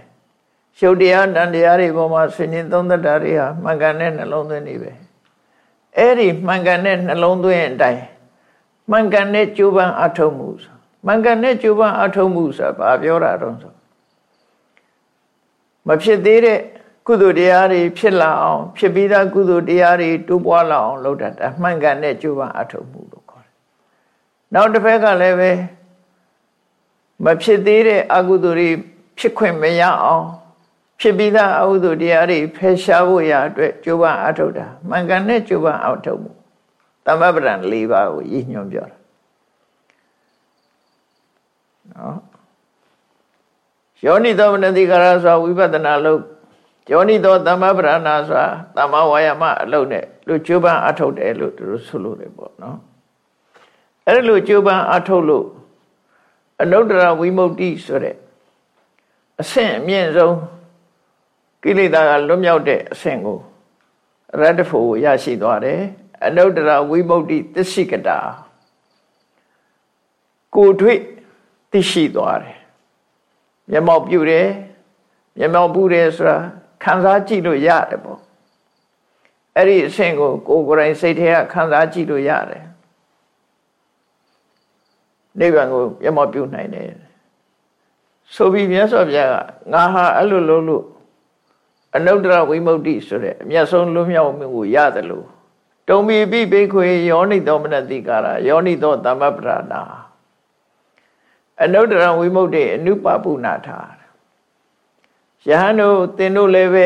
ရှုပ်တရားတန်တရားတွေပေါ်မှာဆင်ញင်သုံးသက်တာတွေဟာမှန်ကန်တဲ့နှလုံးသွင်းနေပဲအဲ့ဒီမှန်ကန်တဲ့နှလုံးသွင်းအတိုင်းမှန်ကန်တဲ့ကြိုးပမ်းအထုတ်မှုမှန်ကန်တဲ့ကြိုးပမ်းအထုတ်မှုဆိုတာဘာပြောတာတော့ဆို မဖြစ်သေးတဲ့ကုသိုလ်တရားတွေဖြစ်လာအောင် ဖြစ်ပြီးသားကုသိုလ်တရားတွေတိုးပွားလာအောင်လုပ်တာဒါမှန်ကန်တဲ့ကြိုးပမ်းအထုတ်မှုလို့ခေါ်တယ်နောက်တစ်ဖက်ကလည်းပဲမဖြစ်သေးတဲ့အကုသိုလ်တွေဖြစ်ခွင့်မရအောင်ဖြစ်ပြီးသားအကုသိုလ်တရားတွေဖယ်ရှားဖို့ရအတွက်ကြိုးပမ်းအထောက်တာမှန်ကန်တဲ့ကြိုးပမ်းအထောက်မှုသမ္မပဒံ၄ပါးကိုရည်ညွှန်းပြောတာနော် ယောနိသောမနတိကာရဆိုဝိပဿနာလို့ယောနိသောသမ္မပဒနာဆိုတာသမ္မဝါယမအလုပ်နဲ့လူကြိုးပမ်းအထောက်တယ်လို့သူတို့ဆိုလို့တယ်ပေါ့နော်အဲ့လိုကြိုးပမ်းအထောက်လို့အနုတ္တရဝိမု ക്തി ဆိုတဲ့အဆင့်အမြင့်ဆုံးကိလေသာကလွတ်မြောက်တဲ့အဆင့်ကိုရတ္တဖို့ရရှိသွားတယ်အနုတ္တရဝိမု ക്തി သစ္စိကတာကိုတွေ့သိရှိသွားတယ် မျက်မှောက်ပြုတယ်မျက်မှောက်ပြုတယ်ဆိုတာခံစားကြည့်လို့ရတယ်ပေါ့အဲ့ဒီအဆင့်ကိုကိုယ်ကိုယ်တိုင်စိတ်ထဲကခံစားကြည့်လို့ရတယ်နိဗ္ဗာန်ကိုမျက်မှောက်ပြုနိုင်တယ်ဆိုပြီးမြတ်စွာဘုရားကငါဟာအဲ့လိုလုပ်လို့အနုတ္တရဝိမု ക്തി ဆိုတဲ့အမျက်ဆုံးလွတ်မြောက်မှုကိုရတယ်လို့တုံမီပိဘိခွေယောနိသောမနတိကာရယောနိသောသမ္မပရဏာ အနုတ္တရဝိမု ക്തി အနုပပုနာထာယဟန်တို့သင်တို့လည်းပဲ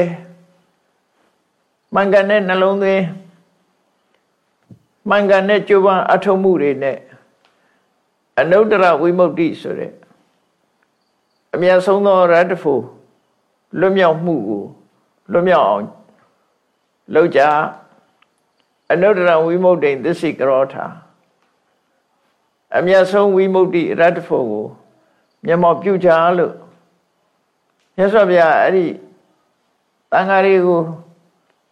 မှန်ကန်တဲ့နှလုံးသွင်းမှန်ကန်တဲ့ကြိုးပမ်းအထောက်မှုတွေနဲ့အနုတ္တရဝိမု ക്തി ဆိုတဲ့အမြတ်ဆုံးသောရတ္တဖို့လွတ်မြောက်မှုကိုလွတ်မြောက်အောင်လုပ်ကြအနုတ္တရဝိမု ക്തി သစ္စိကရောထာ အမြတ်ဆုံးဝိမု ക്തി ရတ္တဖို့ကိုမျက်မှောက်ပြုကြလို့မြတ်စွာဘုရားအဲ့ဒီတန်ဃာတွေကို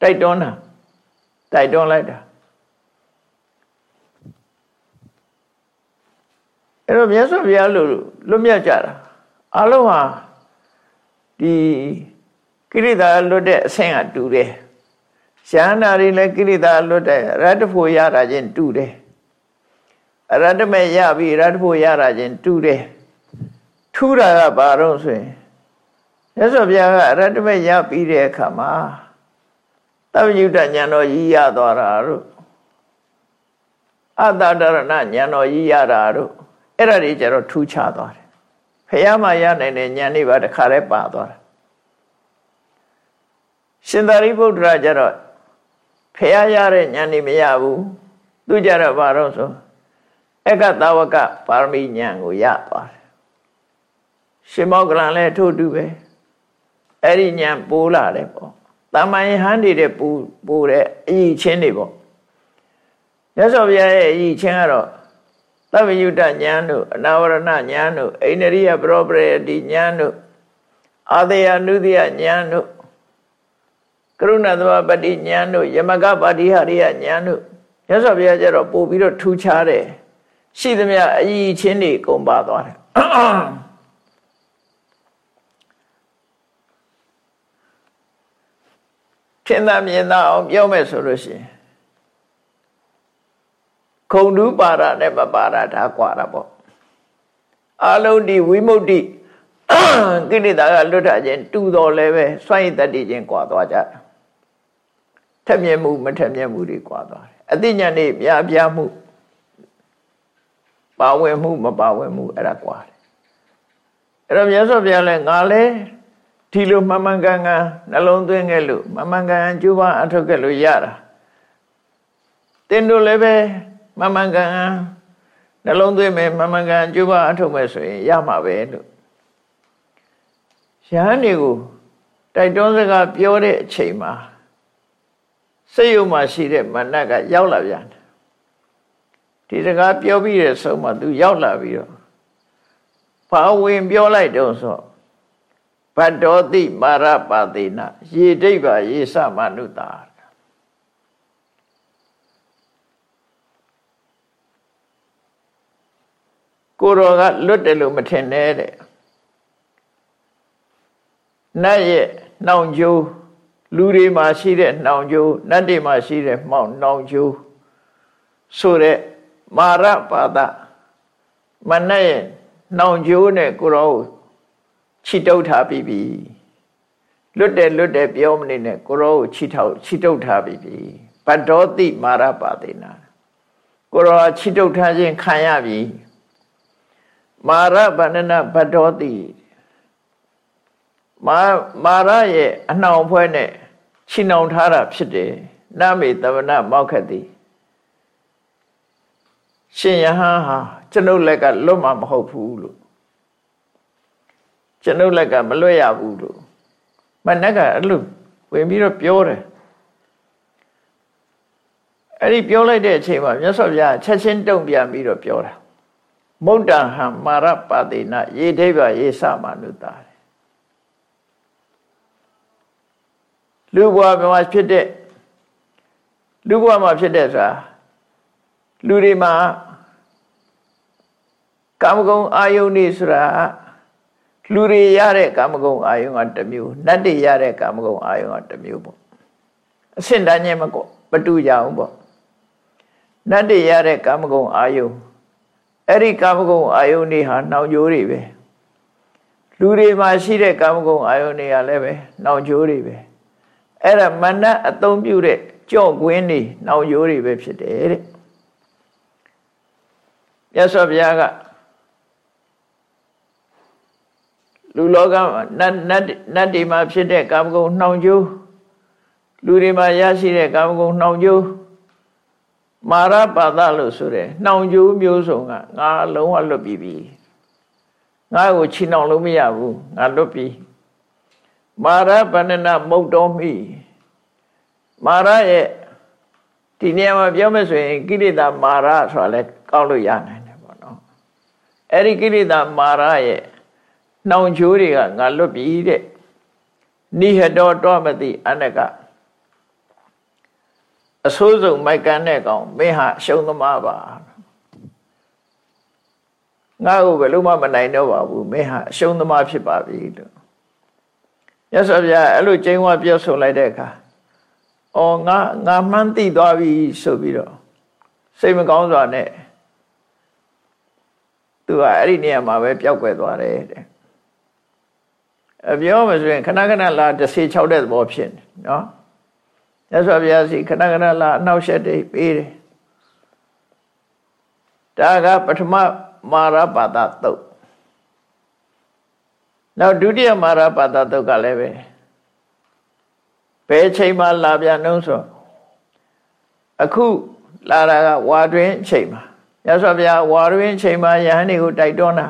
တိုက်တွန်းတာတိုက်တွန်းလိုက်တာအဲ့တော့မြတ်စွာဘုရားလို့လွတ်မြောက်ကြတာအလုံးဟာဒီကိရိတာလွတ်တဲ့အဆင့်ကတူတယ်ရှားနာတွေလည်းကိရိတာလွတ်တဲ့ရတ္တဖို့ရတာချင်းတူတယ် အရတ္တမဲ့ရပြီရတ္တဖို့ရတာချင်းတူတယ်ထူတာကဘာတော့ဆိုရင်မြတ်စွာဘုရားကအရတ္တမဲ့ရပြီးတဲ့အခါမှာသဗ္ဗညုတဉာဏ်တော်ကြီးရသွားတာတို့အတ္တဒရဏဉာဏ်တော်ကြီးရတာတို့အဲ့ဒါတွေကျတော့ထူးခြားသွားတယ်ဖះမှာရနိုင်တဲ့ဉာဏ်တွေပါတခါတည်းပါသွားတယ်ရှင်သာရိပုတ္တရာကျတော့ဖះရတဲ့ဉာဏ်တွေမရဘူးသူကြတော့ဘာတော့ဆို အကတဝကပါရမီဉာဏ်ကိုရသွားတယ်ရှင်မောကလန်လည်းထို့တူပဲအဲ့ဒီဉာဏ်ပိုးလာတယ်ပေါ့တာမန်ဟန်နေတဲ့ပူပိုးတဲ့အည်ချင်းတွေပေါ့မြတ်စွာဘုရားရဲ့အည်ချင်းကတော့သဗ္ဗယုတဉာဏ်တို့အနာဝရဏဉာဏ်တို့အိန္ဒရိယပရောပရေတိဉာဏ်တို့အာသေယနုတိယဉာဏ်တို့ကရုဏာသမပတိဉာဏ်တို့ယမကပါတိဟရိယဉာဏ်တို့မြတ်စွာဘုရားကျတော့ပို့ပြီးတော့ထူးခြားတယ် ရှိသမျှအည်ချင်းတွေကုန်ပါသွားတယ်ထင်သာမြင်သာအောင်ပြောမယ်ဆိုလို့ရှိရင်ခုံတူးပါရနဲ့မပါရဒါကွာတာပေါ့အလုံးဒီဝိမု ക്തി ကိလေသာကလွတ်ထခြင်းတူတော်လည်းပဲစွန့်ရည်တတ်တည်ခြင်းကွာသွားကြတယ်ထက်မြက်မှုမထက်မြက်မှုတွေကွာသွားတယ်အသိဉာဏ်တွေပြပြမှု ပါဝင်မှုမပါဝင်မှုအဲ့ဒါကွာတယ်အဲ့တော့မြတ်စွာဘုရားလည်းငါလည်းဒီလိုမှန်မှန်ကန်ကန်နှလုံးသွင်းခဲ့လို့မှန်မှန်ကန်ကန်ကျူးပန်းအထုတ်ခဲ့လို့ရတာတင်တို့လည်းပဲမှန်မှန်ကန်ကန်နှလုံးသွင်းမယ်မှန်မှန်ကန်ကျူးပန်းအထုတ်မယ်ဆိုရင်ရမှာပဲလို့ရဟန်းတွေကိုတိုက်တွန်းစကားပြောတဲ့အချိန်မှာစိတ်ယုံမှရှိတဲ့မနတ်ကရောက်လာပြန်တယ် ဒီစကားပြောပြီးတဲ့ဆုံးမှသူရောက်လာပြီးတော့ဘာဝင်ပြောလိုက်တော့ဆိုဘတ်တော်တိမာရပါတိနရေဒိဗ္ဗရေသမနုတာကိုတော်ကလွတ်တယ်လို့မထင်နဲ့တဲ့နတ်ရဲ့နှောင်ကြိုးလူတွေမှာရှိတဲ့နှောင်ကြိုးနတ်တွေမှာရှိတဲ့မှောင်နှောင်ကြိုးဆိုတဲ့ မာရပါဒမနဲ့ရဲ့နှောင်ကြိုးနဲ့ကိုတော်ခြိတုပ်ထားပြီးပြီလွတ်တယ်လွတ်တယ်ပြောမနေနဲ့ကိုရောကိုခြိထောက်ခြိတုပ်ထားပြီးပြီဗတ္တောတိမာရပါတိနာကိုရောခြိတုပ်ထားခြင်းခံရပြီမာရဗန္နနဗတ္တောတိမာမာရရဲ့အနှောင်ဖွဲနဲ့ခြိနှောင်ထားတာဖြစ်တယ်နမေတဝနမောက္ခတိ ရှင်ယဟန်ဟာကျွန်ုပ်လက်ကလွတ်မှာမဟုတ်ဘူးလို့ကျွန်ုပ်လက်ကမလွတ်ရဘူးလို့မနက်ကအဲ့လိုဝင်ပြီးတော့ပြောတယ်အဲ့ဒီပြောလိုက်တဲ့အချိန်မှာမြတ်စွာဘုရားချက်ချင်းတုံ့ပြန်ပြီးတော့ပြောတာမုဒ္ဒဟံမာရပါတိနယေဒိဗ္ဗယေသမနုတာလူဘဝမှာဖြစ်တဲ့လူဘဝမှာဖြစ်တဲ့ဆိုတာလူတွေမှာ ကာမဂုဏ်အာယုန်နေဆိုတာလူတွေရတဲ့ကာမဂုဏ်အာယုံကတစ်မျိုးနတ်တွေရတဲ့ကာမဂုဏ်အာယုံကတစ်မျိုးပေါ့အဆင့်တန်းချင်းမကောမတူကြအောင်ပေါ့နတ်တွေရတဲ့ကာမဂုဏ်အာယုံအဲ့ဒီကာမဂုဏ်အာယုန်တွေဟာနှောင်ကြိုးတွေပဲလူတွေမှာရှိတဲ့ကာမဂုဏ်အာယုန်တွေကလည်းပဲနှောင်ကြိုးတွေပဲအဲ့ဒါမနအသုံးပြုတဲ့ကြော့ကွင်းတွေနှောင်ရိုးတွေပဲဖြစ်တယ်တဲ့မြတ်စွာဘုရားက လူလောကနတ်နတ်နတ်ဒီမှာဖြစ်တဲ့ကာမဂုဏ်နှောင်ကျိုးလူတွေမှာရရှိတဲ့ကာမဂုဏ်နှောင်ကျိုးမာရပါဒလို့ဆိုတဲ့နှောင်ကျိုးမျိုးစုံကငါလုံးဝလွတ်ပြီးပြီငါ့ကိုချီနှောင်လို့မရဘူးငါလွတ်ပြီမာရဗန္နနမုတ်တော်မိမာရရဲ့ဒီနေရာမှာပြောမယ်ဆိုရင်ကိရိတာမာရဆိုတာလည်းကောက်လို့ရနိုင်တယ်ပေါ့နော်အဲ့ဒီကိရိတာမာရရဲ့ နှောင်ချိုးတွေကငါလွတ်ပြီတဲ့နိဟတောတောမတိအနကအဆိုးဆုံးမိုက်ကန်တဲ့ကောင်မင်းဟာရှုံးသမားပါငါ့ကိုဘယ်လို့မှမနိုင်တော့ပါဘူးမင်းဟာအရှုံးသမားဖြစ်ပါပြီလို့မြတ်စွာဘုရားအဲ့လိုကျင်းဝပြောဆိုလိုက်တဲ့အခါအော်ငါငါမှန်းသိသွားပြီဆိုပြီးတော့စိတ်မကောင်းစွာနဲ့သူကအဲ့ဒီနေရာမှာပဲပျောက်ကွယ်သွားတယ်တဲ့အ ပြောမှဆိုရင်ခဏခဏလာတစ်စေ6တဲ့သဘောဖြစ်နေနော်မြတ်စွာဘုရားစီခဏခဏလာအနောက်ရှက်တွေပေးတယ်ဒါကပထမမာရပါဒသုတ်နောက်ဒုတိယမာရပါဒသုတ်ကလည်းပဲဘယ်ချိန်မှလာပြန်နှုံးဆိုအခုလာတာကဝါတွင်ချိန်မှာရသော်ဗျာဝါတွင်ချိန်မှာယဟန်တွေကိုတိုက်တွန်းတာ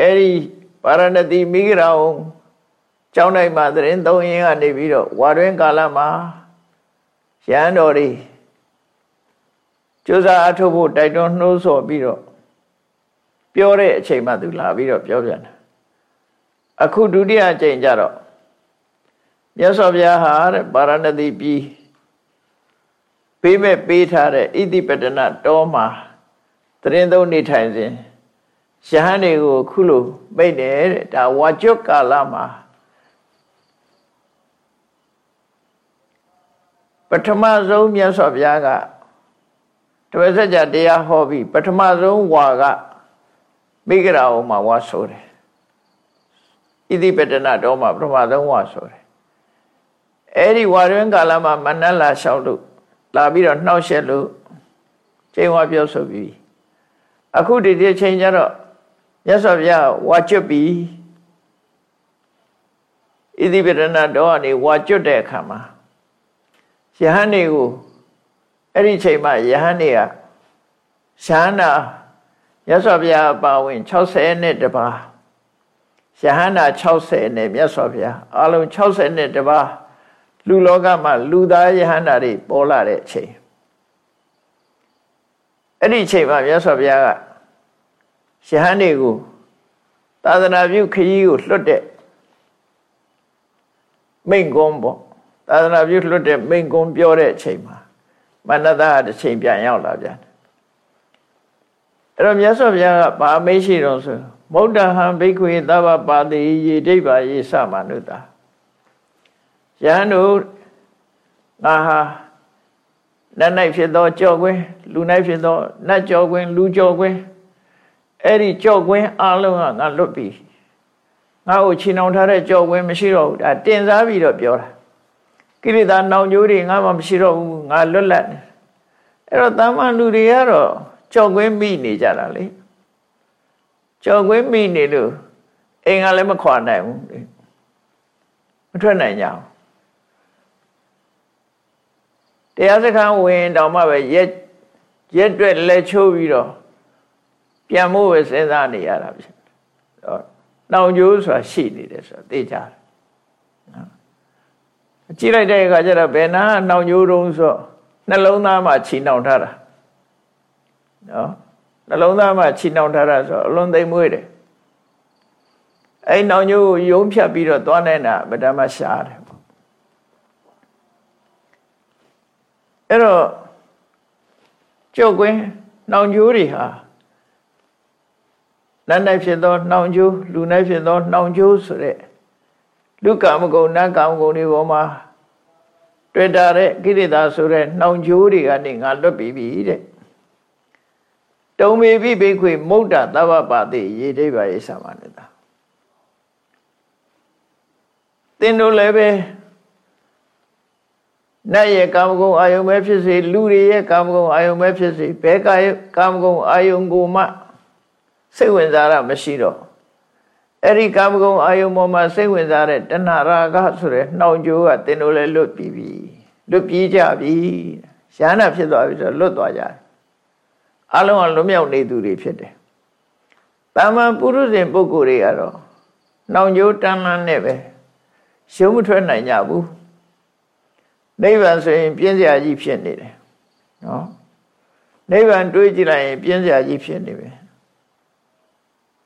အဲ့ဒီပါရဏတိမိဂရာုံကျောင်းတိုင်းမှာသတင်းသုံးရင်းကနေပြီးတော့ဝါတွင်ကာလမှာယဟန်တော်တွေကျိုးစားအထုတ်ဖို့တိုက်တွန်းနှိုးဆော်ပြီးတော့ပြောတဲ့အချိန်မှသူလာပြီးတော့ပြောပြန်တယ်အခုဒုတိယအချိန်ကျတော့မြတ်စွာဘုရားဟာတဲ့ပါရဏသီပြည်ပေးမဲ့ပေးထားတဲ့ဣတိပတနာတောမှာတရင်သုံးနေထိုင်စဉ် ယဟန်တွေကိုခုလိုမိတ်တယ်တဲ့ဒါဝါကျွတ်ကာလမှာပထမဆုံးမြတ်စွာဘုရားကတပည့်ဆက်ကြတရားဟောပြီးပထမဆုံးဝါကမိဂရာအောင်မှာဝါဆိုတယ်ဣတိပတနာတော်မှာပထမဆုံးဝါဆိုတယ်အဲ့ဒီဝါတွင်ကာလမှာမနက်လာလျှောက်လို့လာပြီးတော့နှောက်ရှက်လို့ချိန်ဝါပြောဆိုပြီးအခုဒီဒီချိန်ကျတော့ မြတ်စွာဘုရားဝါကျွတ်ပြီးဣတိပဒနာတော်ကနေဝါကျွတ်တဲ့အခါမှာယဟန်တွေကိုအဲ့ဒီချိန်မှာယဟန်တွေကရှားနာမြတ်စွာဘုရားအပါဝင်60နဲ့တပါးယဟန္တာ60နဲ့မြတ်စွာဘုရားအလုံး60နဲ့တပါးလူလောကမှာလူသားယဟန္တာတွေပေါ်လာတဲ့အချိန်အဲ့ဒီအချိန်မှာမြတ်စွာဘုရားက ယဟန်တွေကိုသာသနာပြုခရီးကိုလွတ်တဲ့မိန်ကုန်းပေါ့သာသနာပြုလွတ်တဲ့မိန်ကုန်းပြောတဲ့အချိန်မှာမနတတစ်ချိန်ပြန်ရောက်လာပြန်အဲ့တော့မြတ်စွာဘုရားကဘာမေးရှိတော့ဆိုမௌဒ္ဒဟံဘိက္ခွေသဗ္ဗပါတိယေဒိဗ္ဗာယေသမနုတာယဟန်တို့ငါဟာနတ်၌ဖြစ်သောကြော့ကွင်းလူ၌ဖြစ်သောနတ်ကြော့ကွင်းလူကြော့ကွင်း အဲ့ဒီကြော့ကွင်းအလုံးကငါလွတ်ပြီငါ့ကိုချီနှောင်ထားတဲ့ကြော့ကွင်းမရှိတော့ဘူးဒါတင်စားပြီးတော့ပြောတာကိရိတာနောင်ကျိုးတွေငါမှမရှိတော့ဘူးငါလွတ်လပ်တယ်အဲ့တော့တမန်လူတွေကတော့ကြော့ကွင်းမိနေကြတာလေကြော်ခွေးမိနေလို့အိမ်ကလည်းမခွာနိုင်ဘူးမထွက်နိုင်ကြဘူးတရားစခန်းဝင်တောင်မှပဲရက်ရက်တွက်လက်ချိုးပြီးတော့ ပြန်ဖို့ပဲစဉ်းစားနေရတာဖြစ်တော့နောင်ကျိုးဆိုတာရှိနေတယ်ဆိုတာသိကြတယ်နော်ကြည့်လိုက်တဲ့အခါကျတော့ဘယ်နာနောင်ကျိုးတုံးဆိုနှလုံးသားမှာချီနှောင်ထားတာနော်နှလုံးသားမှာချီနှောင်ထားတာဆိုအလွန်သိမ်မွေးတယ်အဲ့နောင်ညို့ယုံဖြတ်ပြီးတော့သွားနေတာဗဒမရှားတယ်ပေါ့အဲ့တော့ကြောက်ကွင်းနောင်ကျိုးတွေဟာ နတ်၌ဖြစ်သောနှောင်ကျိုးလူ၌ဖြစ်သောနှောင်ကျိုးဆိုတဲ့လူကာမဂုဏ်နတ်ကာမဂုဏ်တွေပေါ်မှာတွေ့တာတဲ့ကိရိတာဆိုတဲ့နှောင်ကျိုးတွေကနေငါလွတ်ပြီပြီတဲ့တုံမေပိဘိခွေမုဒ္ဒသဗ္ဗပါတိရေဒိဗ္ဗယေသမနတာသင်တို့လည်းပဲနတ်ရဲ့ကာမဂုဏ်အာယုံပဲဖြစ်စေလူတွေရဲ့ကာမဂုဏ်အာယုံပဲဖြစ်စေဘဲကရဲ့ကာမဂုဏ်အာယုံကိုမှ စိတ်ဝင်စားတာမရှိတော့အဲ့ဒီကာမဂုဏ်အာယုံပေါ်မှာစိတ်ဝင်စားတဲ့တဏှာရာဂဆိုတဲ့နှောင်ကြိုးကသင်တို့လည်းလွတ်ပြီးပြီလွတ်ပြေးကြပြီရဟနာဖြစ်သွားပြီဆိုတော့လွတ်သွားကြတယ်အလုံးအလွတ်မြောက်နေသူတွေဖြစ်တယ်တာမန်ပုရုဇဉ်ပုဂ္ဂိုလ်တွေကတော့နှောင်ကြိုးတန်းလန်းနဲ့ပဲရှုံးမထွက်နိုင်ကြဘူးနိဗ္ဗာန်ဆိုရင်ပြင်းစရာကြီးဖြစ်နေတယ်နော်နိဗ္ဗာန်တွေးကြည့်လိုက်ရင်ပြင်းစရာကြီးဖြစ်နေပဲ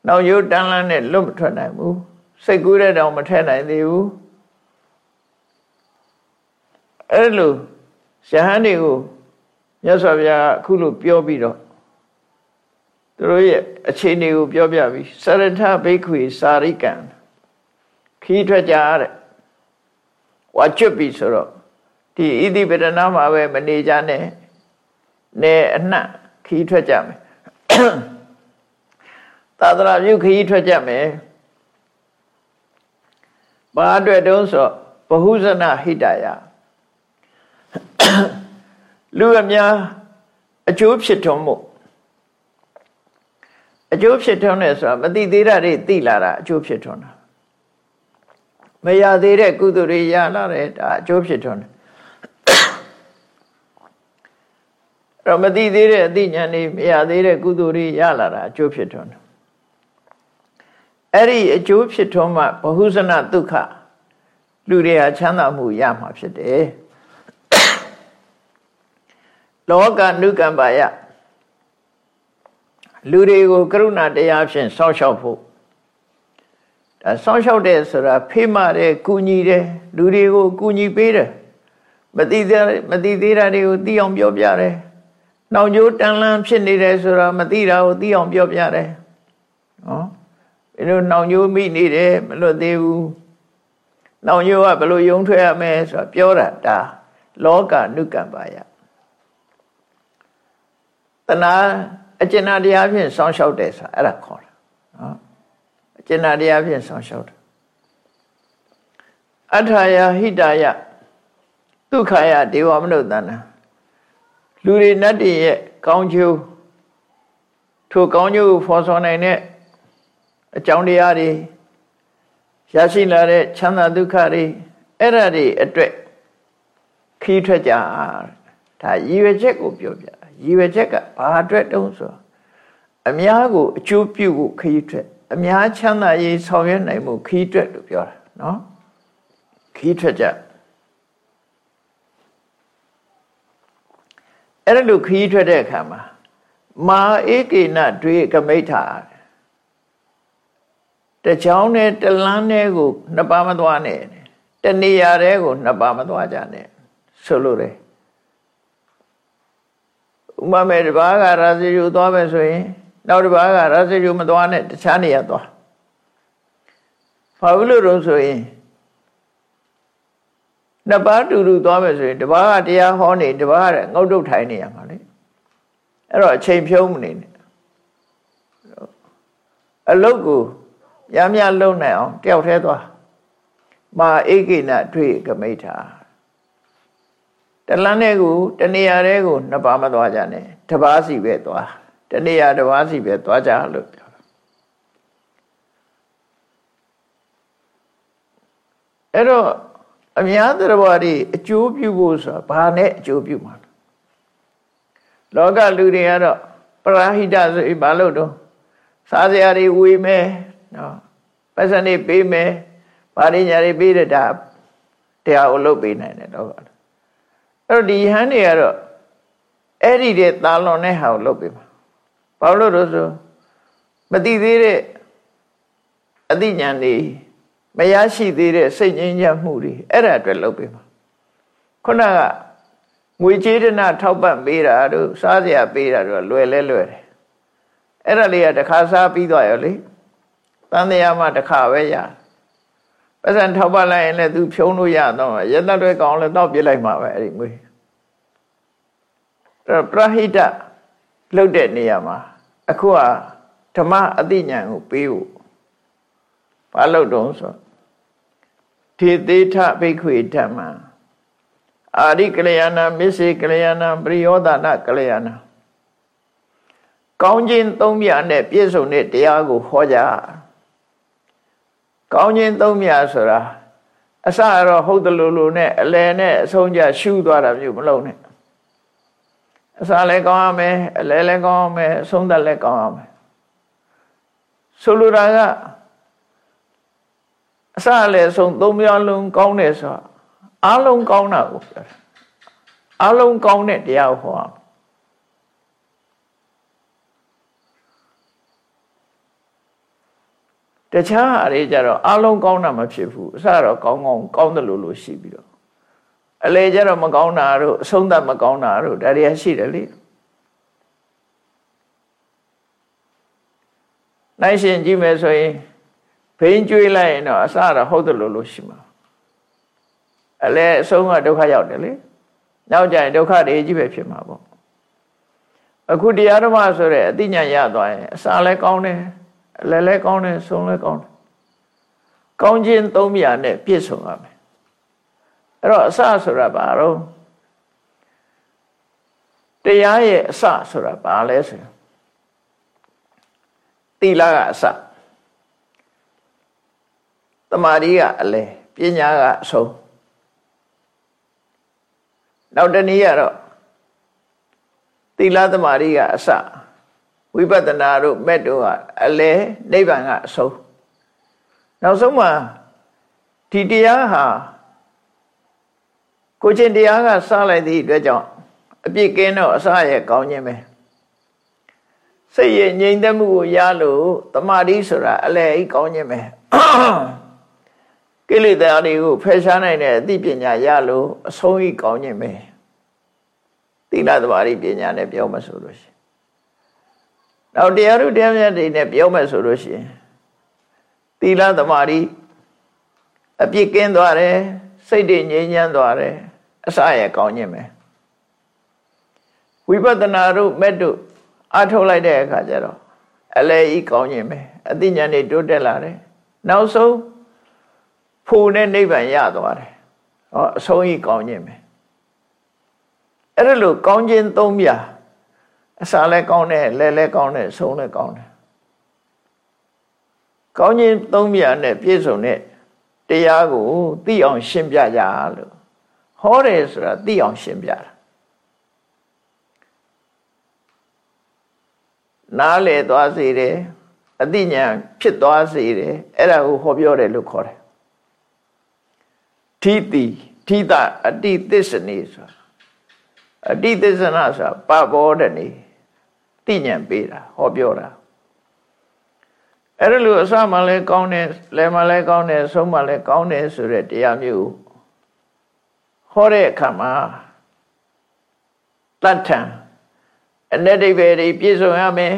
နောက်ရိုးတန်းလန်းနဲ့လွတ်မထွက်နိုင်ဘူးစိတ်ကူးတဲ့တောင်မထက်နိုင်သေးဘူးအဲ့လိုရှဟန်တွေကိုမြတ်စွာဘုရားအခုလိုပြောပြီးတော့သူတို့ရဲ့အခြေအနေကိုပြောပြပြီးစရထဘိက္ခွေစာရိကံခီးထွက်ကြတဲ့ဝါကျွတ်ပြီဆိုတော့ဒီဣတိပဒနာမှာပဲမနေကြနဲ့နေအနှံ့ခီးထွက်ကြမယ် သာသနာပြုခီးထွက်ကြမယ်ဘာအတွက်တုံးဆိုဘဟုဇနဟိတယလူအများအကျိုးဖြစ်ထွန်းမှုအကျိုးဖြစ်ထွန်းတယ်ဆိုတာမသိသေးတာတွေသိလာတာအကျိုးဖြစ်ထွန်းတာမရသေးတဲ့ကုသိုလ်တွေရလာတယ်ဒါအကျိုးဖြစ်ထွန်းတယ်တော့မသိသေးတဲ့အသိဉာဏ်တွေမရသေးတဲ့ကုသိုလ်တွေရလာတာအကျိုးဖြစ်ထွန်းတယ် အဲ့ဒီအကျိုးဖြစ်ထွန်းမှဘဟုဇနဒုက္ခလူတွေဟာချမ်းသာမှုရမှာဖြစ်တယ်လောကနုကံပါယလူတွေကိုကရုဏာတရားဖြင့်စောင့်ရှောက်ဖို့ဒါစောင့်ရှောက်တဲ့ဆိုတာဖေးမတယ်ကူညီတယ်လူတွေကိုကူညီပေးတယ်မသိသေးမသိသေးတာတွေကိုသိအောင်ပြောပြတယ်နှောင်ကြိုးတန်လန်းဖြစ်နေတယ်ဆိုတာမသိတာကိုသိအောင်ပြောပြတယ်နော် ဘယ်လိုနှောင်ကြိုးမိနေတယ်မလွတ်သေးဘူးနှောင်ကြိုးကဘယ်လိုယုံထွက်ရမလဲဆိုတာပြောတာဒါလောကနုကံပါယတဏှာအကျဉ်းတရားဖြင့်စောင့်ရှောက်တယ်ဆိုတာအဲ့ဒါခေါ်တာနော်အကျဉ်းတရားဖြင့်စောင့်ရှောက်တယ်အထာယဟိတာယဒုက္ခယဒေဝမနုဿန္နလူတွေနတ်တွေရဲ့ကောင်းကျိုးထိုကောင်းကျိုးကိုဖော်ဆောင်နိုင်တဲ့ အကြောင်းတရားတွေရရှိလာတဲ့ချမ်းသာဒုက္ခတွေအဲ့ဒါတွေအတွက်ခီးထွက်ကြဒါရည်ရွယ်ချက်ကိုပြောပြရည်ရွယ်ချက်ကဘာအတွက်တုံးဆိုအများကိုအကျိုးပြုဖို့ခီးထွက်အများချမ်းသာရေးဆောင်ရွက်နိုင်မှုခီးထွက်လို့ပြောတာနော်ခီးထွက်ကြအဲ့ဒါလို့ခီးထွက်တဲ့အခါမှာမာဧကေနတွေကမိဋ္ဌာ တချောင်းနဲ့တလန်းနဲ့ကိုနှစ်ပါးမသွားနဲ့တနေရာတဲ့ကိုနှစ်ပါးမသွားကြနဲ့ဆိုလိုတယ်ဥမမဲတစ်ပါးကရာဇယုသွားမယ်ဆိုရင်နောက်တစ်ပါးကရာဇယုမသွားနဲ့တခြားနေရာသွားဘာလို့လို့ဆိုရင်နှစ်ပါးတူတူသွားမယ်ဆိုရင်တစ်ပါးကတရားဟောနေတစ်ပါးကငုတ်တုတ်ထိုင်နေရမှာလေအဲ့တော့အချိန်ဖြုံးမနေနဲ့အလုတ်ကို ရမ်းများလုံနိုင်အောင်တယောက်တည်းသွားမာဧကိနတွေ့ကမိဋ္ဌာတလန်းတဲ့ကိုတနေရာတဲ့ကိုနှစ်ပါးမသွားကြနဲ့တပါးစီပဲသွားတနေရာတပါးစီပဲသွားကြလို့ပြောတာအဲ့တော့အများသဘောတွေအကျိုးပြုဖို့ဆိုတာဘာနဲ့အကျိုးပြုမှာလောကလူတွေကတော့ပရာဟိတဆိုပြီးဘာလို့တော့စားစရာတွေဝေမယ် နော်ပတ်စံတွေပေးမယ်ဘာတွေညာတွေပေးတဲ့ဒါတရားကိုလုပ်ပေးနိုင်တယ်တော့အဲ့တော့ဒီဟန်တွေကတော့အဲ့ဒီတဲ့တာလွန်တဲ့ဟာကိုလုပ်ပေးမှာဘာလို့လို့ဆိုမသိသေးတဲ့အသိဉာဏ်တွေမရရှိသေးတဲ့စိတ်ငြိမ်းချမ်းမှုတွေအဲ့ဒါအတွက်လုပ်ပေးမှာခုနကငွေကြေးဒနာထောက်ပံ့ပေးတာတို့စားစရာပေးတာတို့လွယ်လဲလွယ်တယ်အဲ့ဒါလေးကတစ်ခါစားပြီးသွားရောလေ တန်တရားမှတစ်ခါပဲရပတ်စံထောက်ပံ့လိုက်ရင်လည်းသူဖြုံးလို့ရတော့ရတတွေကောင်းလည်းတော့ပြစ်လိုက်မှာပဲအဲ့ဒီငွေအဲ့ပရဟိတလှုပ်တဲ့နေရာမှာအခုကဓမ္မအသိဉာဏ်ကိုပေးဖို့ဘာလို့တုံးဆိုဒထေသေးထဘိက္ခွေဓမ္မအာရိကလျာဏမစ္စေကလျာဏပရိယောဒနာကလျာဏကောင်းခြင်းသုံးမြတ်နဲ့ပြည့်စုံတဲ့တရားကိုဟောကြ ကောင်းခြင်းသုံးမြတ်ဆိုတာအစတော့ဟုတ်တယ်လို့လို့နဲ့အလယ်နဲ့အဆုံးကြရှူးသွားတာမျိုးမလုပ်နဲ့အစလည်းကောင်းရမယ်အလယ်လည်းကောင်းရမယ်အဆုံးသတ်လည်းကောင်းရမယ်ဆိုလိုတာကအစလည်းအဆုံးသုံးမျိုးလုံးကောင်းတယ်ဆိုအလုံးကောင်းတာကိုပြောတယ်အလုံးကောင်းတဲ့တရားဟောရမယ် တခြားအရေးကြတော့အလုံးကောင်းတာမဖြစ်ဘူးအစတော့ကောင်းကောင်းကောင်းတယ်လို့လို့ရှိပြီးတော့အလေကြတော့မကောင်းတာတို့အဆုံးသတ်မကောင်းတာတို့ဒါတွေရှိတယ်လေနိုင်ရှင်ကြည့်မယ်ဆိုရင်ဘိန်းကျွေးလိုက်ရင်တော့အစတော့ဟုတ်တယ်လို့လို့ရှိမှာအလေအဆုံးကဒုက္ခရောက်တယ်လေနောက်ကြရင်ဒုက္ခတွေကြီးပဲဖြစ်မှာပေါ့အခုတရားဓမ္မဆိုတဲ့အသိဉာဏ်ရသွားရင်အစာလည်းကောင်းတယ်အ လဲလဲကောင်းတယ်ဆုံးလဲကောင်းတယ်ကောင်းခြင်းသုံးမြာနဲ့ပြည့်စုံရမယ်အဲ့တော့အစဆိုတာဘာတော့တရားရဲ့အစဆိုတာဘာလဲဆိုရင်တိလကအစတမာရီကအလဲပညာကအဆုံးနောက်တနည်းကတော့သီလသမာဓိကအစ ဝိပဿနာတို့မဲ့တို့ကအလဲနိဗ္ဗာန်ကအဆုံးနောက်ဆုံးမှာဒီတရားဟာကိုချင်းတရားကစလိုက်သည့်အတွက်ကြောင့်အပြစ်ကင်းတော့အစရဲ့ကောင်းခြင်းပဲစိတ်ရဲ့ငြိမ်သက်မှုကိုရလို့တမာတိဆိုတာအလဲဤကောင်းခြင်းပဲကိလေသာတွေကိုဖယ်ရှားနိုင်တဲ့အသိပညာရလို့အဆုံးဤကောင်းခြင်းပဲသီလသမာဓိပညာနဲ့ပြောမှဆိုလို့ရှိရင် နောက်တရားဥတရားမြတ်တွေနဲ့ပြောမယ်ဆိုလို့ရှိရင်သီလသမာဓိအပြစ်ကင်းသွားတယ်စိတ်တွေငြိမ်းချမ်းသွားတယ်အစရကောင်းခြင်းပဲဝိပဿနာတို့မဲ့တို့အထုတ်လိုက်တဲ့အခါကျတော့အလဲဤကောင်းခြင်းပဲအသိဉာဏ်တွေတိုးတက်လာတယ်နောက်ဆုံးဖို့နဲ့နိဗ္ဗာန်ရသွားတယ်ဟောအဆုံးဤကောင်းခြင်းပဲအဲ့ဒါလို့ကောင်းခြင်းသုံးပြ အစာလည်းကောင်းတယ်လဲလည်းကောင်းတယ်ဆုံးလည်းကောင်းတယ်ကောင်းခြင်းသုံးပြနဲ့ပြည့်စုံတဲ့တရားကိုသိအောင်ရှင်းပြကြလို့ဟောတယ်ဆိုတာသိအောင်ရှင်းပြတာနားလေသွားစေတယ်အသိဉာဏ်ဖြစ်သွားစေတယ်အဲ့ဒါကိုဟောပြောတယ်လို့ခေါ်တယ်ထိတိထိတအတိသစ္စနေဆိုတာအတိသစ္စနာဆိုတာပဘောတနေ သိဉာဏ်ပေးတာဟောပြောတာအဲ့ဒါလို့အစမှလည်းကောင်းတယ်လယ်မှလည်းကောင်းတယ်ဆုံးမှလည်းကောင်းတယ်ဆိုတဲ့တရားမျိုးဟောတဲ့အခါမှာတတ်ထံအ내ဒိဗေတွေပြည့်စုံရမယ်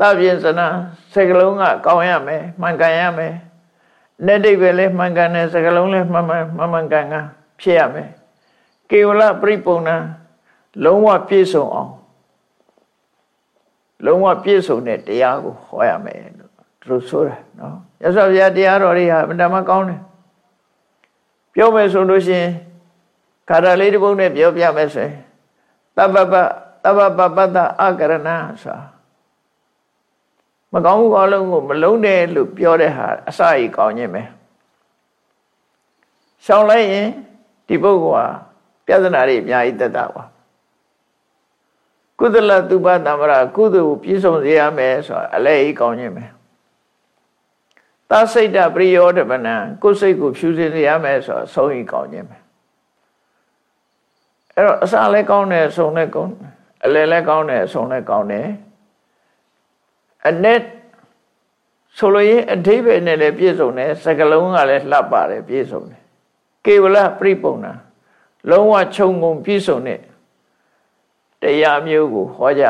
တပြင်းစနာစကလုံးကကောင်းရမယ်မှန်ကန်ရမယ်내ဒိဗေလည်းမှန်ကန်တယ်စကလုံးလည်းမှန်မှန်မှန်ကန်ကန်ဖြစ်ရမယ်ကေဝလပရိပုံဏလုံးဝပြည့်စုံအောင် လုံးဝပြည့်စုံတဲ့တရားကိုဟောရမယ်လို့သူတို့ဆိုတာနော်ရသော်ဗျာတရားတော်တွေဟာအမှန်တမ်းကောင်းတယ်ပြောမယ်ဆိုလို့ရှိရင်ခါရလေးတစ်ပုဒ်နဲ့ပြောပြမယ်ဆိုရင်တပ္ပပတပ္ပပပတ္တအကရဏဆိုမကောင်းဘူးအလုံးကိုမလုံးနဲ့လို့ပြောတဲ့ဟာအစကြီးကောင်းခြင်းပဲရှောင်လိုက်ရင်ဒီပုဂ္ဂိုလ်ဟာပြဿနာတွေအများကြီးတက်တာပါ ကုသလတုပတမ္ပရာကုသိုလ်ပြည့်စုံစေရမယ်ဆိုတာအလဲဤကောင်းခြင်းပဲသစိတ်တပရိယောတပနံကိုယ်စိတ်ကိုဖြူစင်စေရမယ်ဆိုတာဆုံးဤကောင်းခြင်းပဲအဲ့တော့အစလည်းကောင်းတယ်ဆုံးလည်းကောင်းတယ်အလဲလည်းကောင်းတယ်ဆုံးလည်းကောင်းတယ်အ내ဆိုလိုရင်အဓိပ္ပာယ်နဲ့လည်းပြည့်စုံတယ်စကလုံးကလည်းလှပပါတယ်ပြည့်စုံတယ်ကေဝလပြိပုံနာလုံးဝခြုံငုံပြည့်စုံတဲ့ တရားမျိုးကိုဟောကြ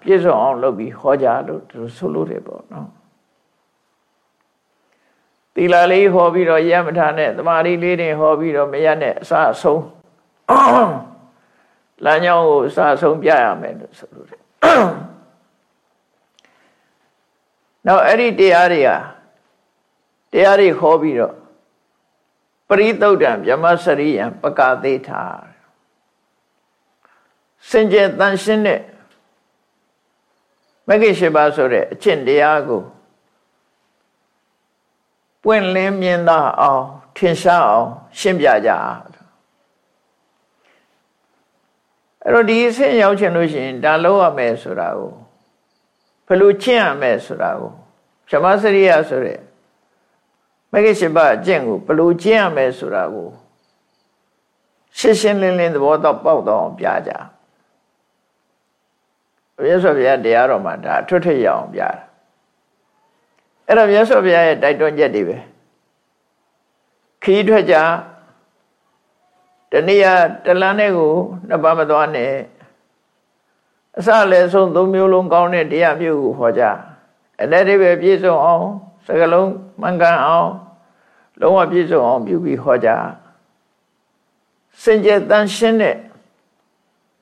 ပြည့်စုံအောင်လုပ်ပြီးဟောကြလို့သူဆိုလို့တယ်ပေါ့နော်သီလလေးဟောပြီးတော့ရမထားနဲ့တမာရီလေးတွေဟောပြီးတော့မရနဲ့အစအဆုံးလမ်းကြောင်းကိုအစအဆုံးပြရမယ်လို့ဆိုလို့တယ်နောက်အဲ့ဒီတရားတွေဟာတရားတွေဟောပြီးတော့ပရိသုတ်တံဗြဟ္မစရိယံပကာသေးထာ စင်ကြယ်တန်ရှင်းတဲ့မဂ္ဂင်၈ပါးဆိုတဲ့အကျင့်တရားကိုပွင့်လင်းမြင်သာအောင်ထင်ရှားအောင်ရှင်းပြကြအဲ့တော့ဒီအဆင့်ရောက်ချင်လို့ရှိရင်ဒါလောက်ရမယ်ဆိုတာကိုဘယ်လိုကျင့်ရမယ်ဆိုတာကိုဗြဟ္မစရိယဆိုတဲ့မဂ္ဂင်၈ပါးအကျင့်ကိုဘယ်လိုကျင့်ရမယ်ဆိုတာကိုရှင်းရှင်းလင်းလင်းသဘောတော့ပေါက်တော့ပြကြ မြတ်စွာဘုရားတရားတော်မှာဒါထွတ်ထွတ်ရအောင်ပြတာအဲ့တော့မြတ်စွာဘုရားရဲ့တိုက်တွန်းချက်တွေပဲခီးထွက်ကြတနည်းတလန်းနဲ့ကိုနှစ်ပါးမသွားနဲ့အစလည်းဆုံးသုံးမျိုးလုံးကောင်းတဲ့တရားမျိုးကိုဟောကြအဲ့ဒါတွေပဲပြည့်စုံအောင်စကလုံးမှန်ကန်အောင်လုံးဝပြည့်စုံအောင်ပြုပြီးဟောကြစင်ကြယ်တန်ရှင်းတဲ့